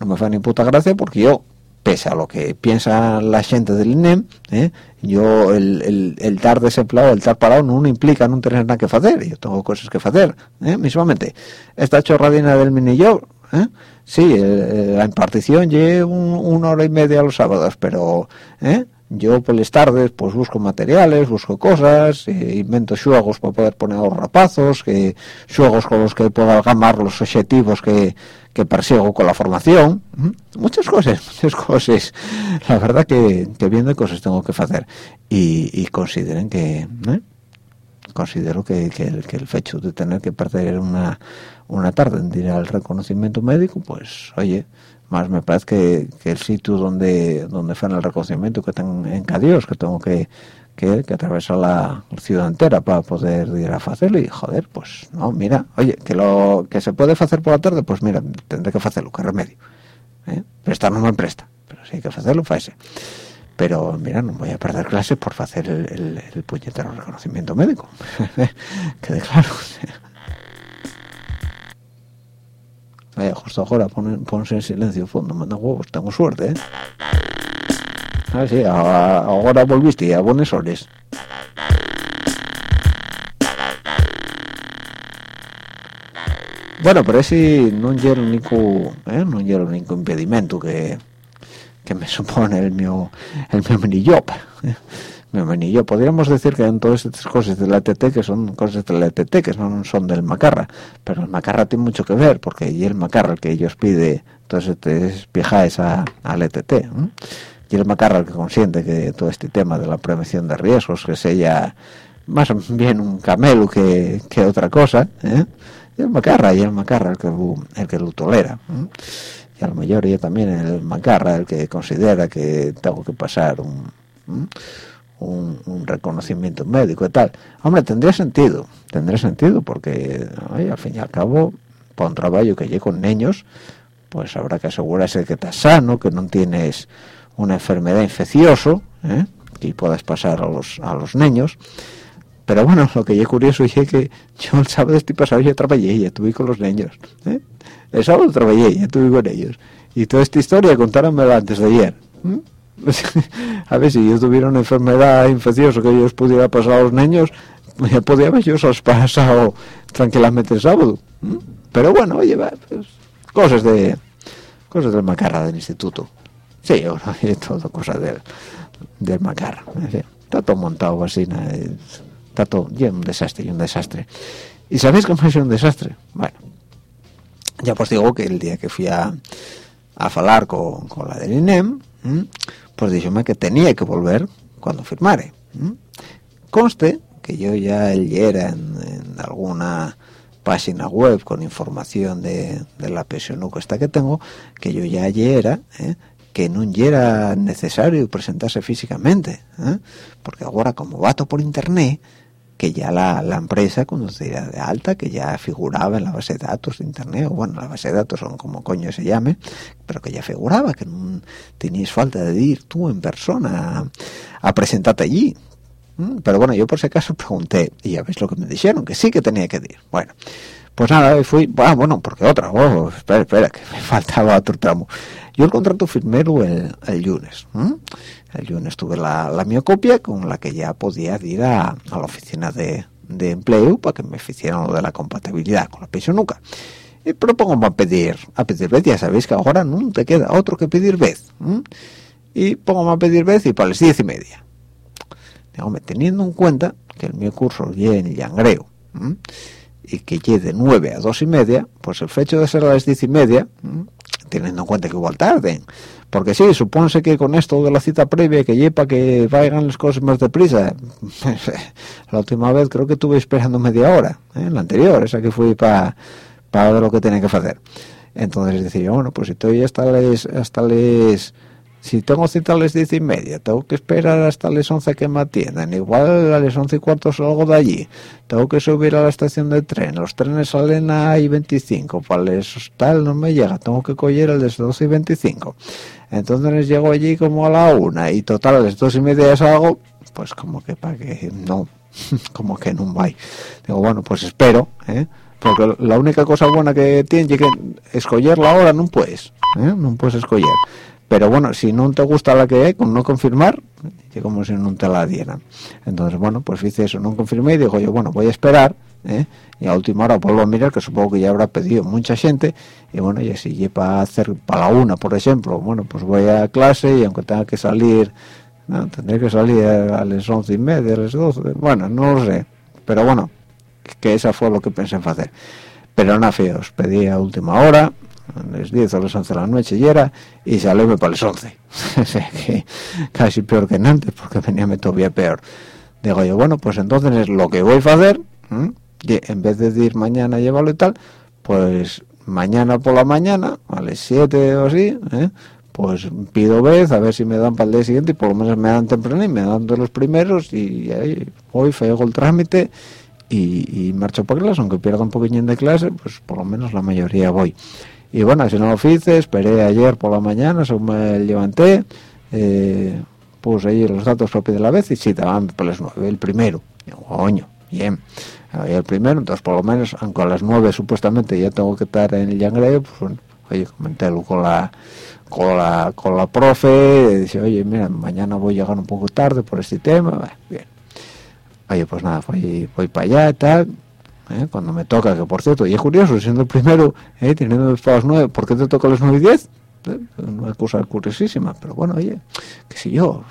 no me fa ni puta gracia porque yo pese a lo que piensa la gente del INEM ¿eh? yo el, el, el estar desempleado el estar parado no implica no tener nada que hacer yo tengo cosas que hacer ¿eh? mismamente esta chorradina del mini yo ¿eh? sí la impartición lleva un, una hora y media los sábados pero ¿eh? yo por las tardes pues busco materiales, busco cosas, eh, invento xuegos para poder poner a los rapazos, que xuegos con los que pueda gamar los objetivos que, que persigo con la formación, muchas cosas, muchas cosas. La verdad que, que bien de cosas tengo que hacer y, y consideren que, ¿eh? considero que, que, el, que hecho de tener que perder una, una tarde en ir al reconocimiento médico, pues oye, más me parece que, que el sitio donde donde fan el reconocimiento que tengo en Cadios que tengo que que, que la ciudad entera para poder ir a hacerlo y joder pues no mira oye que lo que se puede hacer por la tarde pues mira tendré que hacerlo qué remedio ¿eh? prestar no me presta pero si hay que hacerlo ese pero mira no voy a perder clases por hacer el, puñetero reconocimiento médico <laughs> quede claro Vaya, justo ahora ponen, ponse en silencio fondo, manda huevos, tengo suerte, ¿eh? Ah, sí, ahora, volviste a buenas horas. Bueno, pero ese no es el ¿eh? no es el único impedimento que, que me supone el mío, el mío mini. <laughs> Mi. Podríamos decir que en todas estas cosas de la que son cosas de la TT que no son del Macarra, pero el Macarra tiene mucho que ver porque y el Macarra el que ellos pide todos estos pijaes a, a la. Y el Macarra el que consiente que todo este tema de la prevención de riesgos que sea más bien un camelo que, que otra cosa, ¿eh? el Macarra y el Macarra el que lo- el que lo tolera ¿eh? y a lo mejor yo también el Macarra el que considera que tengo que pasar un, ¿eh? un, reconocimiento médico y tal hombre tendría sentido tendría sentido porque al fin y al cabo para un trabajo que llegue con niños pues habrá que asegurarse que estás sano que no tienes una enfermedad infecciosa ¿eh? que puedas pasar a los a los niños pero bueno, lo que yo curioso es que yo el sábado estoy pasado ya trabajé y estuve con los niños. ¿eh? El sábado trabajé y estuve con ellos. Y toda esta historia contármela antes de ayer. ¿eh? <laughs> A ver, si yo tuviera una enfermedad infecciosa que ellos pudiera pasar a los niños, ya podía haber yo pasado tranquilamente el sábado. ¿eh? Pero bueno, oye, pues, cosas de cosas del macarra del instituto. Sí, <laughs> ahora es todo cosa del, del macarra. En está todo montado así, está todo y un desastre y un desastre. ¿Y sabéis cómo es un desastre? Bueno, ya pues digo que el día que fui a, a falar con, con la del INEM, pues díjome que tenía que volver cuando firmare. Conste que yo ya era en, en alguna página web con información de, de la pensionuca esta que tengo, que yo ya era, ¿eh? Que no era necesario presentarse físicamente, ¿eh? porque ahora como vato por internet, que ya la, la empresa cuando se diera de alta, que ya figuraba en la base de datos de internet, o bueno, la base de datos son como coño se llame, pero que ya figuraba, que no tenías falta de ir tú en persona a, presentarte allí. ¿Mm? Pero bueno, yo por si acaso pregunté, y ya ves lo que me dijeron, que sí que tenía que ir. Bueno, pues nada, fui, ah, bueno, porque otra, oh, espera, espera, que me <laughs> faltaba otro tramo. Yo el contrato firmé el, el lunes. ¿m? El lunes tuve la, la miocopia con la que ya podía ir a, a la oficina de, de empleo para que me hicieran lo de la compatibilidad con la pensión nunca. Y propongo a pedir, a pedir vez, ya sabéis que ahora no te queda otro que pedir vez. ¿m? Y pongo a pedir vez y para las diez y media. Hombre, teniendo en cuenta que el mío curso viene en Llangreo ¿m? y que llegue de 9 a dos y media, pues el fecho de ser a las diez y media, ¿m? Teniendo en cuenta que igual tarden, porque sí, supónse que con esto de la cita previa que lleva que vayan las cosas más deprisa, <laughs> la última vez creo que estuve esperando media hora, ¿eh? la anterior, esa que fui para para ver lo que tenía que hacer. Entonces decía, bueno, pues si estoy hasta les, hasta les, si tengo cita a las diez y media, tengo que esperar hasta las once que me atiendan, igual a las once y cuarto salgo de allí, tengo que subir a la estación de tren, los trenes salen a I-25, para les tal no me llega, tengo que coger el de 12 y 25. Entonces llego allí como a la una y total a las dos y media salgo, pues como que para que no, <laughs> como que no hay. Digo, bueno, pues espero, ¿eh? porque la única cosa buena que tiene es escoger la hora no puedes, ¿eh? no puedes escoger. Pero bueno, si no te gusta la que hay, con no confirmar, es como si no te la dieran. Entonces, bueno, pues hice eso, no confirmé y digo yo, bueno, voy a esperar, ¿eh? y a última hora vuelvo a mirar, que supongo que ya habrá pedido mucha gente, y bueno, y así ya para hacer, para la una, por ejemplo, bueno, pues voy a clase y aunque tenga que salir, no, tendré que salir a las once y media, a las doce, bueno, no lo sé, pero bueno, que esa fue lo que pensé en hacer. Pero no feos, pedí a última hora, a las 10 o a las 11 de la noche y era, y salióme para las 11. <laughs> o sea que casi peor que antes, porque veníame todavía peor. Digo yo, bueno, pues entonces es lo que voy a hacer, ¿m? y en vez de ir mañana a llevarlo y tal, pues mañana por la mañana, a las 7 o así, ¿eh? pues pido vez a ver si me dan para el día siguiente y por lo menos me dan temprano y me dan de los primeros y ahí voy, fego el trámite y, y marcho para clase, aunque pierda un poquillo de clase, pues por lo menos la mayoría voy. Y bueno, si no lo hice, esperé ayer por la mañana, según me levanté, eh, puse ahí los datos propios de la vez y sí, daban por las nueve, el primero. Coño, bien. El primero, entonces por lo menos, aunque a las nueve supuestamente ya tengo que estar en el Yangreo, pues bueno, oye, comentélo con la con la con la profe, dice, oye, mira, mañana voy a llegar un poco tarde por este tema, bien. Oye, pues nada, voy, voy para allá y tal, ¿eh? cuando me toca, que por cierto, y es curioso, siendo el primero, ¿eh? teniendo para las nueve, ¿por qué te toca a las nueve y diez? ¿Eh? Una cosa curiosísima, pero bueno, oye, qué sé yo,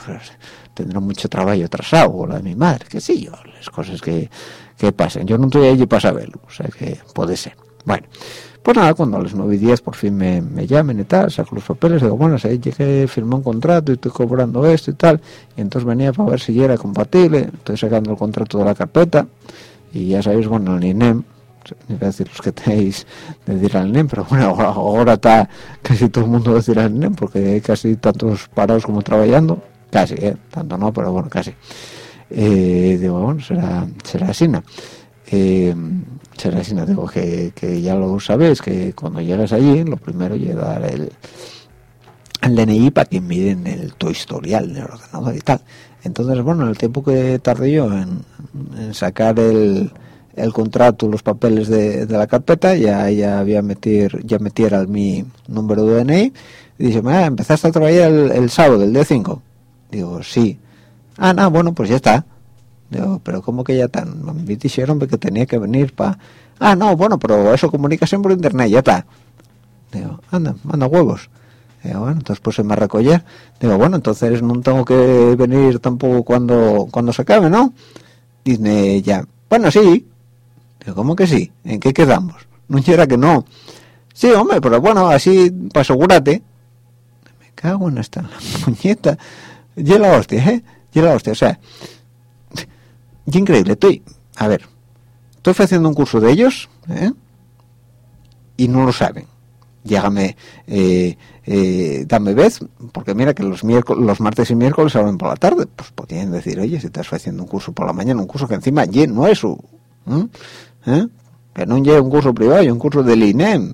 tendrá mucho trabajo atrasado, o la de mi madre, qué sé yo, las cosas que, que pasen. Yo no estoy allí para saberlo, o sea que puede ser. Bueno, pues nada, cuando a las 9 y 10 por fin me, me llamen y tal, saco los papeles, digo, bueno, ahí llegué, firmé un contrato y estoy cobrando esto y tal, y entonces venía para ver si era compatible, estoy sacando el contrato de la carpeta, y ya sabéis, bueno, el INEM, ni voy a decir los que tenéis de decir al INEM, pero bueno, ahora, está casi todo el mundo de decir al INEM, porque hay casi tantos parados como trabajando, casi, ¿eh? tanto no, pero bueno, casi. Eh, digo, bueno, será, será ¿no? Eh, será ¿no? digo que, que ya lo sabéis, que cuando llegas allí, lo primero es dar el, el DNI para que miren el tu historial del ordenador y tal. Entonces, bueno, el tiempo que tardé yo en, sacar el, el contrato, los papeles de, la carpeta, ya ya había meter, ya metiera mi número de DNI, y dice, ah, empezaste a trabajar el, sábado, el día 5. Digo, sí. Ah, no, bueno, pues ya está. Digo, pero ¿cómo que ya está? Me dijeron que tenía que venir para... Ah, no, bueno, pero eso comunicación por internet, ya está. Digo, anda, manda huevos. Bueno, entonces pues se me recoger. Digo, bueno, entonces no tengo que venir tampoco cuando cuando se acabe, ¿no? Dice ya, bueno, sí. Digo, ¿cómo que sí? ¿En qué quedamos? No era que no. Sí, hombre, pero bueno, así, para asegúrate. Me cago en esta <laughs> muñeta. Y la hostia, ¿eh? Y la hostia, o sea... Y increíble, estoy... A ver, estoy haciendo un curso de ellos, ¿eh? Y no lo saben. Llágame, eh, eh, dame vez, porque mira que los miércoles, los martes y miércoles abren por la tarde, pues podrían decir, oye, si estás haciendo un curso por la mañana, un curso que encima no es su... ¿eh? Que no lleve un curso privado, y un curso del INEM.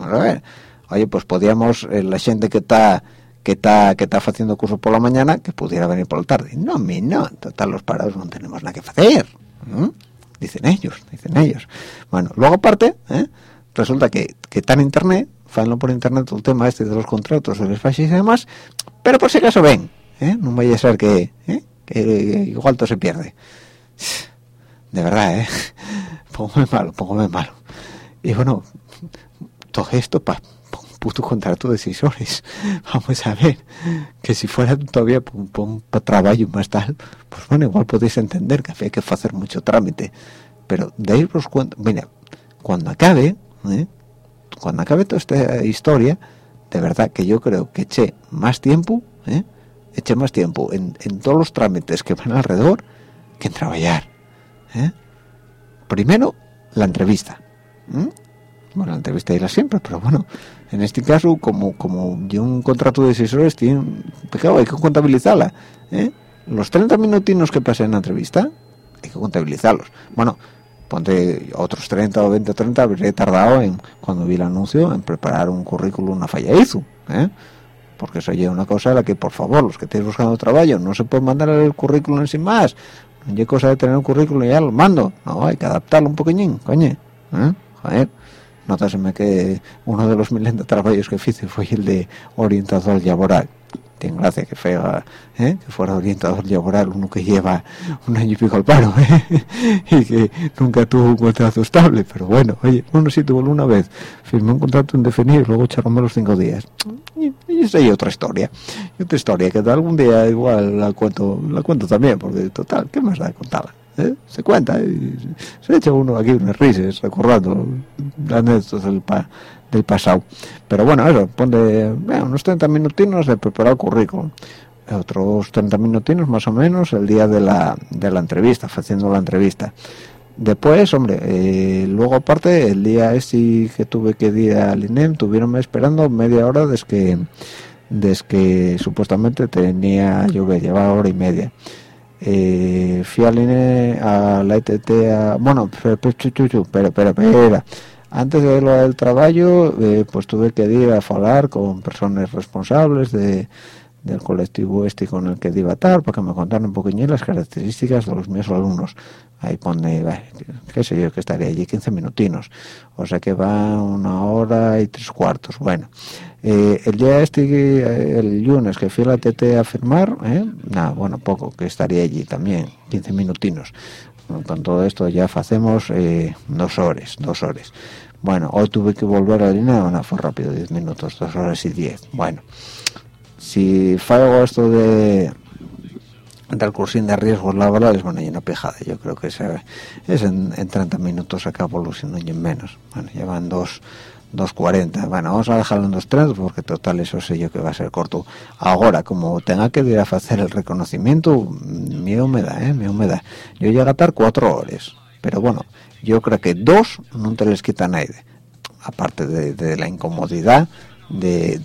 A ver, oye, pues podíamos, eh, la gente que está que está que está haciendo curso por la mañana que pudiera venir por la tarde. No mi no. Total los parados no tenemos nada que hacer dicen ellos dicen ellos. Bueno luego aparte ¿eh? resulta que que está en internet fanlo por internet el tema este de los contratos de los fascis y demás pero por si acaso ven ¿eh? no vaya a ser que, ¿eh? que igual todo se pierde de verdad eh <laughs> pongo muy malo pongo muy malo y bueno todo esto para puto contrato de seis horas. <laughs> Vamos a ver, que si fuera todavía un trabajo más tal, pues bueno, igual podéis entender que había que hacer mucho trámite. Pero de iros cuenta, mira, cuando acabe, ¿eh? Cuando acabe toda esta historia, de verdad que yo creo que eché más tiempo, ¿eh? eché más tiempo en, en, todos los trámites que van alrededor que en trabajar. ¿eh? Primero, la entrevista. bueno, la entrevista irá siempre, pero bueno, en este caso, como como yo un contrato de seis horas, tiene pecado, hay que contabilizarla. ¿eh? Los 30 minutinos que pasé en la entrevista, hay que contabilizarlos. Bueno, ponte otros 30 o 20 o 30, habría tardado en, cuando vi el anuncio, en preparar un currículum, una falla hizo, ¿eh? porque eso ya una cosa a la que, por favor, los que estéis buscando trabajo, no se puede mandar el currículum sin más. No hay cosa de tener un currículum y ya lo mando. No, hay que adaptarlo un poquillín, coño. ¿eh? Joder notaseme que uno de los miles de trabajos que hice fue el de orientador laboral tiene gracia que fuera, ¿eh? que fuera orientador laboral uno que lleva un año y pico al paro ¿eh? <laughs> y que nunca tuvo un contrato estable pero bueno oye uno sí tuvo una vez firmó un contrato indefinido y luego echaron los cinco días y, esa es otra historia y otra historia que algún día igual la cuento la cuento también porque total qué más da contarla ¿Eh? se cuenta se echa uno aquí unas risas recordando anécdotas del, pa, del pasado. Pero bueno eso bueno, unos 30 minutinos de preparar el currículum. Otros 30 minutinos más o menos el día de la, de la entrevista haciendo la entrevista. Después hombre eh, luego aparte el día ese que tuve que ir al INEM tuvieron esperando media hora desde que desde que supuestamente tenía yo que llevar hora y media. Eh, fui al INE a la ETT a, bueno pero pero pero antes de lo del trabajo eh, pues tuve que ir a hablar con personas responsables de, del colectivo este con el que iba a estar, para que me contaran un poquillo las características de los míos alumnos. Ahí pone, qué sé yo, que estaría allí 15 minutinos, o sea que va una hora y tres cuartos. Bueno, eh, el día este, el lunes que fui a la TT a firmar, ¿eh? nada, bueno, poco, que estaría allí también, 15 minutinos. Con todo esto ya hacemos eh, dos horas, dos horas. Bueno, hoy tuve que volver a línea, bueno, fue rápido, 10 minutos, dos horas y 10. Bueno, si hago esto de del cursín de riesgos laborales, bueno, y una pejada, yo creo que es, es en, en 30 minutos acabo no en menos. Bueno, llevan dos 2.40. Bueno, vamos a dejarlo en 2.30 porque total eso sé yo que va a ser corto. Ahora, como tenga que ir a hacer el reconocimiento, mi humedad, ¿eh? Mi humedad. Yo llego a estar cuatro horas. Pero bueno, yo creo que dos no te les quita nadie. Aparte de, la incomodidad de,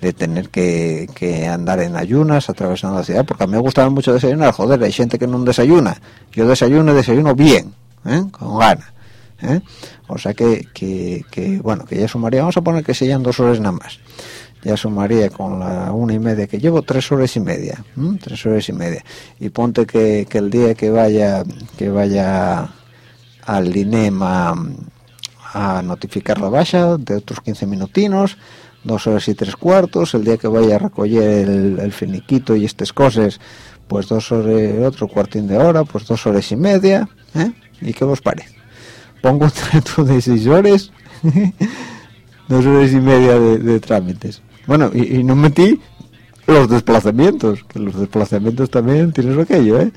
de, tener que, que, andar en ayunas atravesando la ciudad, porque a mí me gustaba mucho desayunar. Joder, hay gente que no desayuna. Yo desayuno y desayuno bien, ¿eh? con ganas ¿eh? o sea que, que, bueno que ya sumaría. Vamos a poner que sean dos horas nada más. Ya sumaría con la una y media que llevo tres horas y media tres horas y media. Y ponte que, el día que vaya que vaya al INEMA a notificar la baja de otros 15 minutinos dos horas y tres cuartos el día que vaya a recoger el, finiquito y estas cosas pues dos horas otro cuartín de hora pues dos horas y media ¿eh? y qué os parece pongo un trato de seis horas, dos horas y media de, trámites. Bueno, y, no metí los desplazamientos, que los desplazamientos también tienes aquello, ¿eh?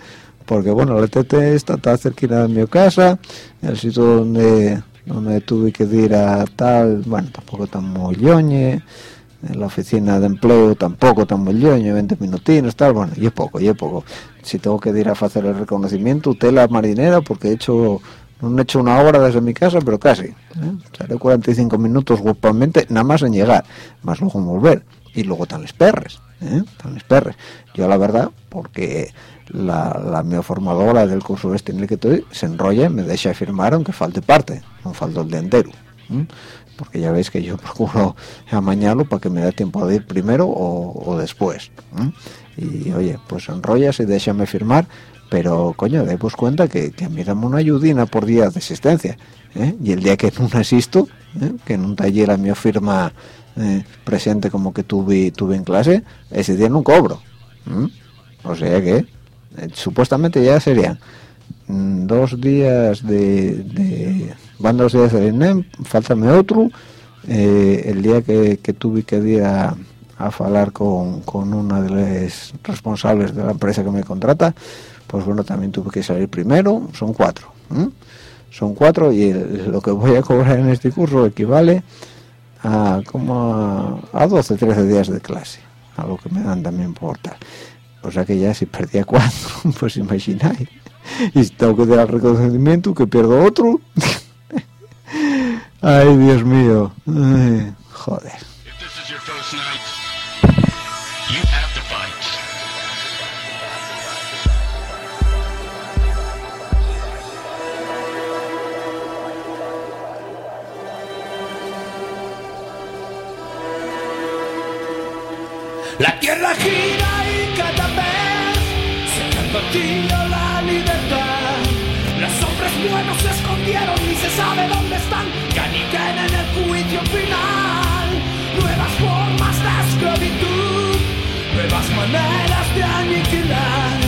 Porque bueno, la TT está, está cerquita de mi casa, el sitio donde donde tuve que ir a tal, bueno, tampoco tan molloñe, en la oficina de empleo tampoco tan molloñe, 20 minutinos, tal, bueno, y es poco, y es poco. Si tengo que ir a hacer el reconocimiento, tela marinera, porque he hecho no he hecho una hora desde mi casa, pero casi. ¿eh? 45 minutos guapamente, nada más en llegar, más luego en volver. Y luego tan les perres, ¿eh? tan les perres. Yo la verdad, porque la, la mi formadora del curso este en el que estoy se enrolla y me deja firmar aunque falte parte, no falta el día entero. ¿eh? Porque ya veis que yo <laughs> procuro amañarlo para que me dé tiempo de ir primero o, o después. ¿eh? Y oye, pues enrollas y déjame firmar pero coño, demos cuenta que, que a mí dame una ayudina por día de existencia ¿eh? y el día que no asisto ¿eh? que en un taller a mi firma eh, presente como que tuve tuve en clase ese día no cobro o sea que supuestamente ya serían dos días de, van dos días de INEM faltame otro el día que, tuve que ir a, a hablar con, con una de las responsables de la empresa que me contrata pues bueno, también tuve que salir primero, son cuatro. Son cuatro y lo que voy a cobrar en este curso equivale a como a, 12, 13 días de clase, algo que me dan también por tal. O sea que ya si perdía cuatro, <laughs> pues imagináis. Y tengo que dar reconocimiento, que pierdo otro. <laughs> Ay, Dios mío. joder. La tierra gira y cada vez se ha la libertad. Los hombres buenos se escondieron y se sabe dónde están. Caniquen en el juicio final. Nuevas formas de esclavitud, nuevas maneras de aniquilar.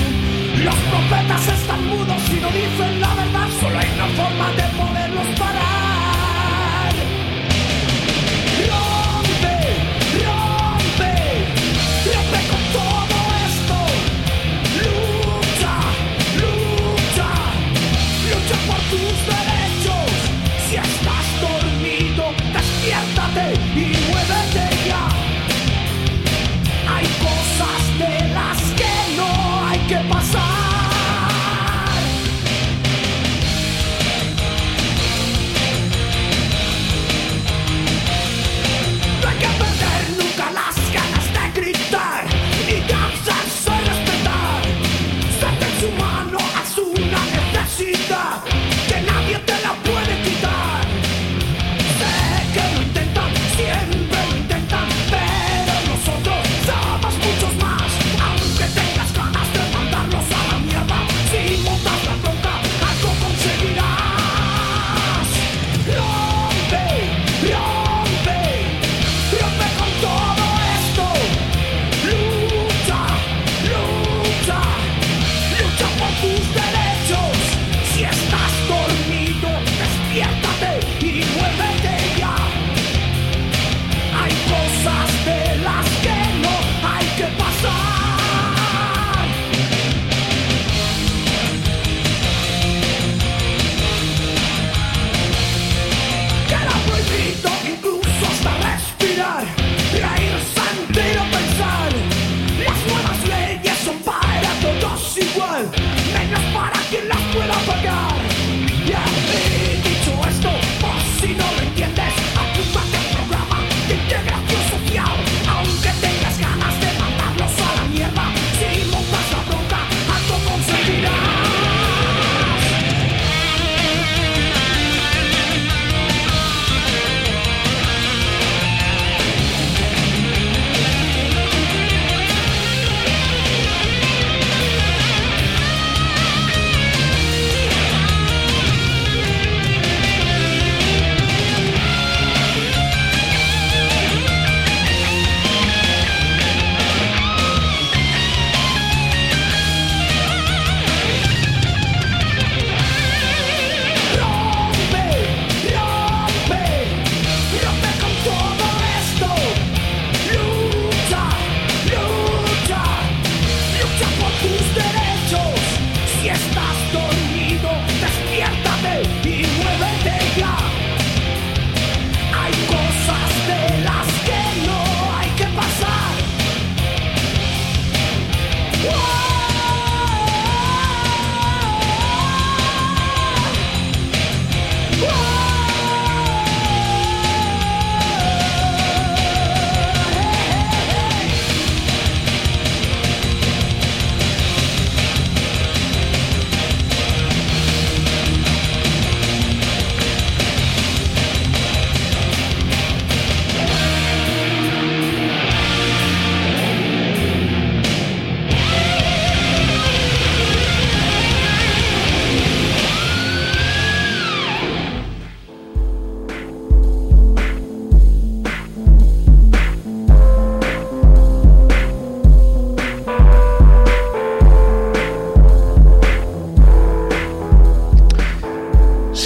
Los profetas están mudos y no dicen la verdad. Solo hay una forma de poderlos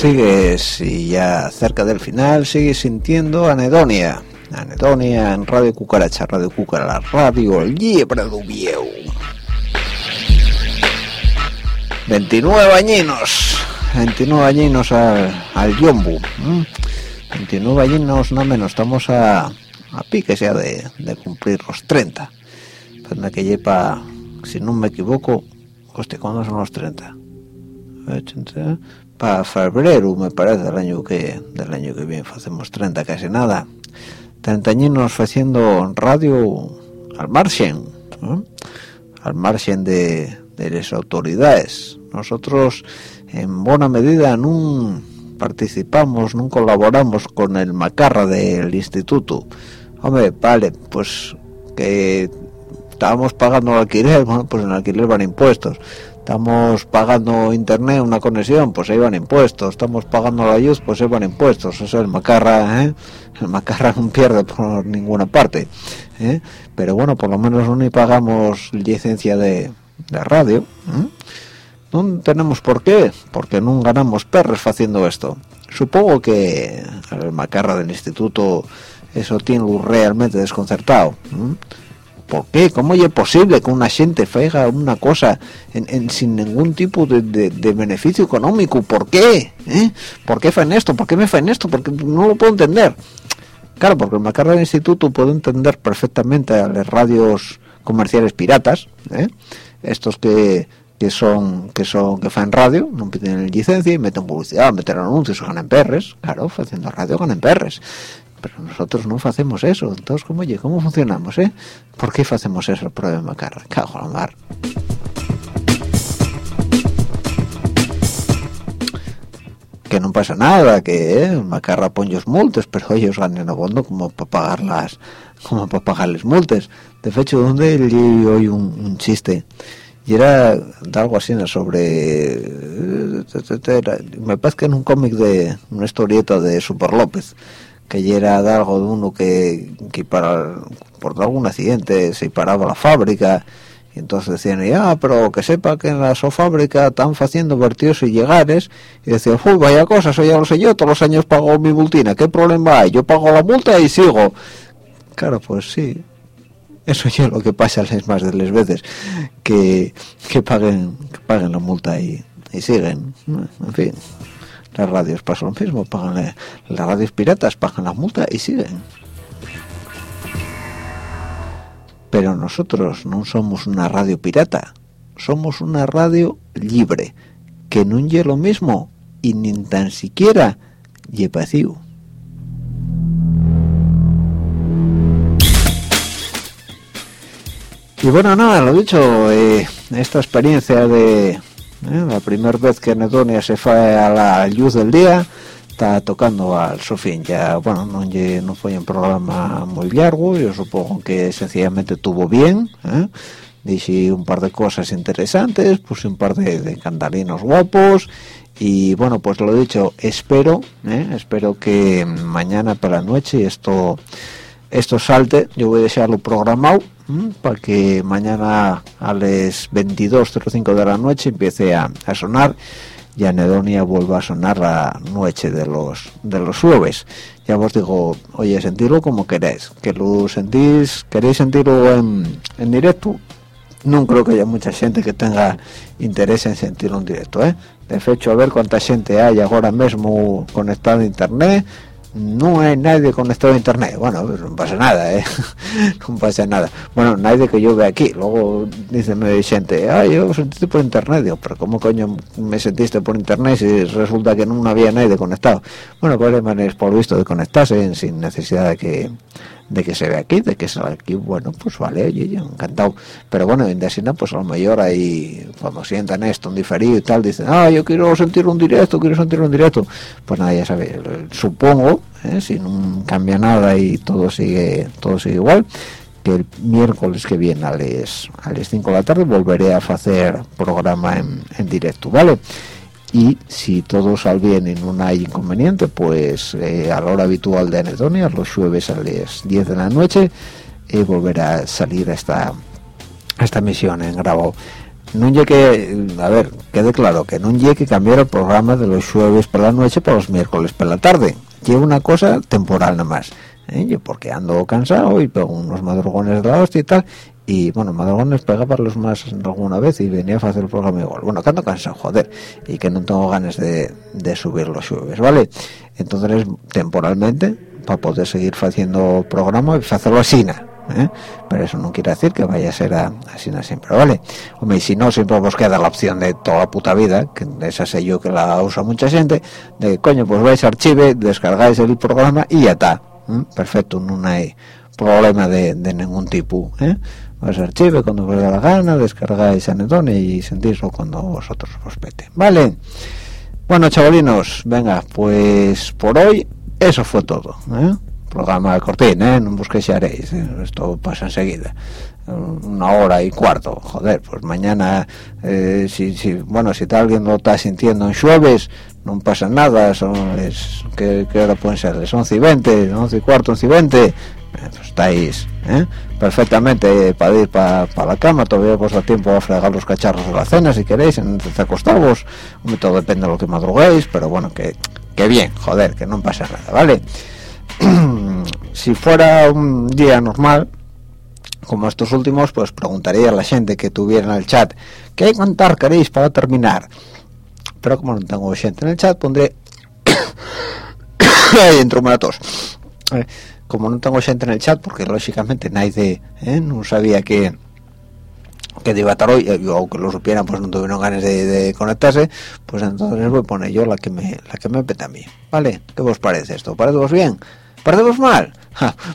sigues y ya cerca del final sigues sintiendo anedonia. Anedonia en Radio Cucaracha Radio Cucaracha Radio Liebre du Vieu 29 añinos 29 añinos al, al Yombu 29 añinos no menos estamos a, a piques ya de, de cumplir los 30 pues que lleva si no me equivoco hostia, ¿cuándo son los 30? Para febrero me parece del año que del año que viene. Hacemos 30 casi nada. 30 años haciendo radio al margen al margen de, de las autoridades. Nosotros en buena medida no participamos no colaboramos con el macarra del instituto. Hombre vale pues que estábamos pagando el alquiler <laughs> bueno pues en alquiler van impuestos estamos pagando internet una conexión pues ahí van impuestos estamos pagando la luz pues ahí van impuestos eso el macarra ¿eh? el macarra no pierde por ninguna parte ¿eh? pero bueno por lo menos no ni pagamos licencia de, de radio ¿eh? no tenemos por qué porque no ganamos perros haciendo esto supongo que el macarra del instituto eso tiene realmente desconcertado. ¿Por qué? ¿cómo es posible que una gente feiga una cosa en, sin ningún tipo de, beneficio económico? ¿por qué? ¿Eh? ¿por qué en esto? ¿por qué me en esto? porque no lo puedo entender claro, porque en la del instituto puedo entender perfectamente a las radios comerciales piratas ¿eh? estos que que son que son que fan radio no piden licencia y meten publicidad meten anuncios ganan perres claro haciendo radio ganan perres pero nosotros no hacemos eso. Entonces cómo oye cómo funcionamos eh por qué hacemos eso el problema carra <laughs> cago la mar. Que no pasa nada que eh, macarra ponlos multas pero ellos ganan abondo como para pagarlas como para pagarles multas de hecho donde hoy un, un chiste y era algo así sobre me parece que en un cómic de una historieta de Super López que era de algo de uno que, que para, por algún accidente se paraba la fábrica y entonces decían ah pero que sepa que en la su fábrica están haciendo vertidos y llegares y decían uy vaya cosa eso ya lo sé yo todos los años pago mi multina qué problema hay yo pago la multa y sigo claro pues sí eso es lo que pasa las más de las veces que, que paguen que paguen la multa y siguen en fin las radios pasan lo mismo pagan las radios piratas pagan la multa y siguen. Pero nosotros no somos una radio pirata somos una radio libre que no es lo mismo y ni tan siquiera y vacío. Y bueno nada lo dicho eh, esta experiencia de ¿eh? la primera vez que Nedonia se fue a la luz del día está tocando al Sofín ya bueno no, no fue un programa muy largo yo supongo que sencillamente tuvo bien ¿eh? dije un par de cosas interesantes puse un par de, de candalinos guapos y bueno pues lo dicho espero ¿eh? espero que mañana para la noche esto esto salte yo voy a dejarlo programado para que mañana a las 22.05 de la noche empiece a, sonar. Y Anedonia vuelva a sonar la noche de los de los jueves. Ya os digo oye sentirlo como queréis que lo sentís queréis sentirlo en, en directo. No creo que haya mucha gente que tenga interés en sentirlo en directo ¿eh? de hecho a ver cuánta gente hay ahora mismo conectada a internet no hay nadie conectado a internet. Bueno pues no pasa nada ¿eh? <laughs> no pasa nada. Bueno nadie que yo vea aquí. Luego dice me gente ah yo sentiste por internet digo pero cómo coño me sentiste por internet si resulta que no había nadie conectado bueno hay maneras por visto de conectarse sin necesidad de que de que se vea aquí, de que salga aquí, bueno, pues vale, oye, yo encantado. Pero bueno, en Desina, pues a lo mejor ahí, cuando sientan esto, un diferido y tal, dicen, ah, yo quiero sentir un directo, quiero sentir un directo. Pues nada, ya sabéis, supongo, ¿eh? si no cambia nada y todo sigue, todo sigue igual, que el miércoles que viene a las, a las 5 de la tarde volveré a hacer programa en, en directo, ¿vale? Y si todo sale bien y no hay inconveniente pues eh, a la hora habitual de anedonia los jueves a las 10 de la noche eh, volverá a salir esta esta misión en grabo no que, a ver, quede claro, que no llegue cambiar el programa de los jueves por la noche para los miércoles por la tarde. Lleva una cosa temporal nada más. ¿eh? Yo porque ando cansado y pego unos madrugones de la hostia y tal, y bueno, madrugones pega para los más alguna vez y venía a hacer el programa igual. Bueno, que ando cansado, joder, y que no tengo ganas de, de subir los jueves, ¿vale? Entonces, temporalmente, para poder seguir haciendo programa y hacerlo así, ¿eh? pero eso no quiere decir que vaya a ser así siempre, ¿vale? Hombre, y si no, siempre os queda la opción de toda la puta vida, que esa sé yo que la usa mucha gente, de coño, pues vais a archive, descargáis el programa y ya está, perfecto, no hay problema de, ningún tipo, ¿eh? A archive cuando os dé la gana, descargáis anedón y sentíslo cuando vosotros os pete, ¿vale? Bueno, chavalinos, venga, pues por hoy eso fue todo, ¿eh? programa cortín, ¿eh? no busquéis haréis, ¿eh? esto pasa enseguida una hora y cuarto, joder, pues mañana eh, si, si, bueno, si alguien lo está sintiendo en jueves no pasa nada, son es, ¿qué, hora pueden ser? ¿Es 11 y 20, 11 y cuarto, 11 y 20 eh, pues estáis ¿eh? perfectamente para ir para la cama, todavía os da tiempo a fregar los cacharros de la cena si queréis, en acostaros, todo depende de lo que madruguéis, pero bueno, que, que bien, joder, que no pasa nada, ¿vale? <clears throat> si fuera un día normal como estos últimos pues preguntaría a la gente que tuviera en el chat ¿qué contar queréis para terminar? pero como no tengo gente en el chat pondré <coughs> <coughs> ahí entró una eh, como no tengo gente en el chat porque lógicamente nadie eh, no sabía que que debatar hoy, yo aunque lo supieran pues no tuvieron ganas de, conectarse, pues entonces voy a poner yo la que me la que me peta a mí, ¿vale? ¿Qué os parece esto? ¿Parece vos bien? ¿Parece vos mal?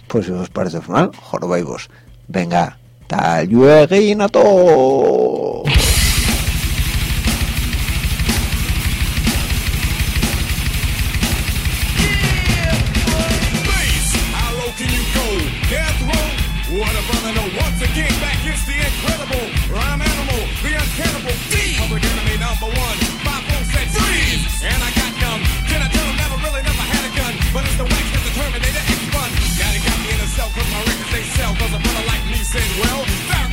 pues si os parece mal, jorobáis vos. Venga, tal a todo. What he can say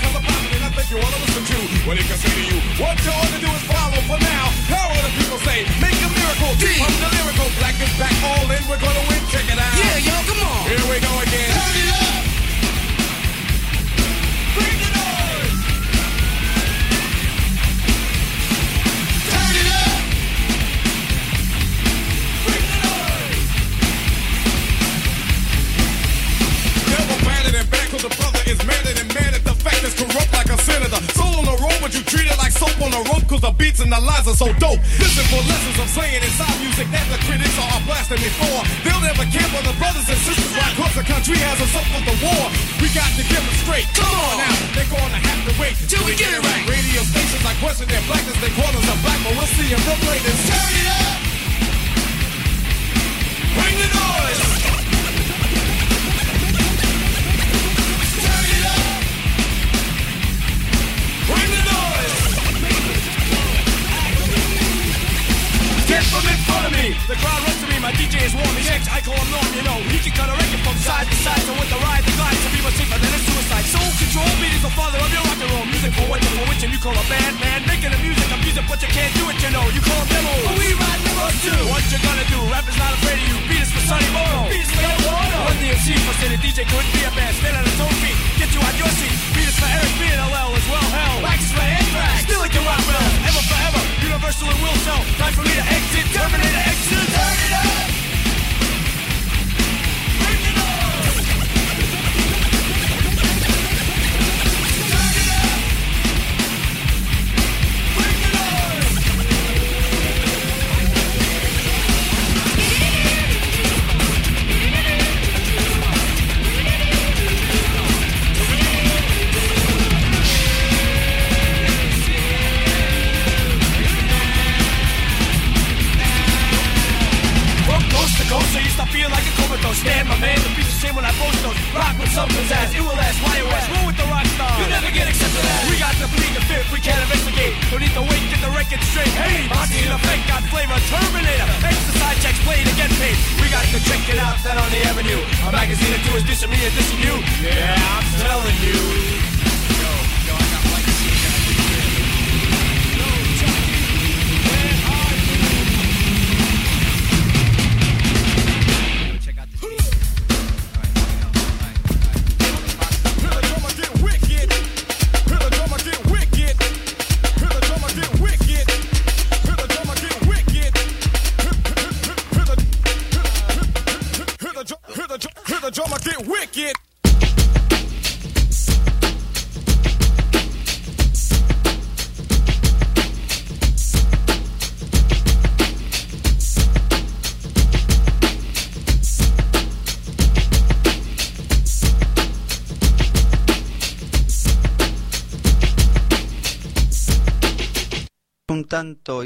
to listen to when it came to you, what you ought to do is follow for now. How will the people say, make a miracle. D. From the lyrical, black is back, all in, we're gonna win, check it out. Yeah, yo, come on. Here we go again. Cause the brother is madder than mad at the fact that's corrupt like a senator. So but you treat it like soap on a rope cause the beats and the lines are so dope. Listen for lessons of slaying inside music that the critics are blasting me for. They'll never care for the brothers and sisters why cause the country has us up for the war. We got to give them straight. Come on now, they're gonna have to wait till we get it right. Radio stations like question their blackness, they call us a black, but we'll see they'll play this. Call a band, man. Making the music, I'm music, but you can't do it, you know. You call them demos. But we ride demos too. What you gonna do? Rap is not afraid of you. Beat is for Sonny Bono. Beat is for Yo Bono. One DMC for the DJ couldn't be a band. Stand on his own feet. Get you out your seat. Beat is for Eric B and LL as well. Hell. Wax for Anthrax. Still like your rock well. Ever forever. Universal and will sell. Time for me to exit. Terminator exit. Something's ass. It will last. Why west? Roll with the rock star. You never get accepted as. We got to plead the fifth. We can't investigate. Don't need to wait. Get the record straight. Hey, Monty the fake got flavor. Terminator. Exercise checks. Play to get paid. We got to check it out. That on the avenue. A magazine or two is dissing me and dissing you. Yeah, I'm telling you.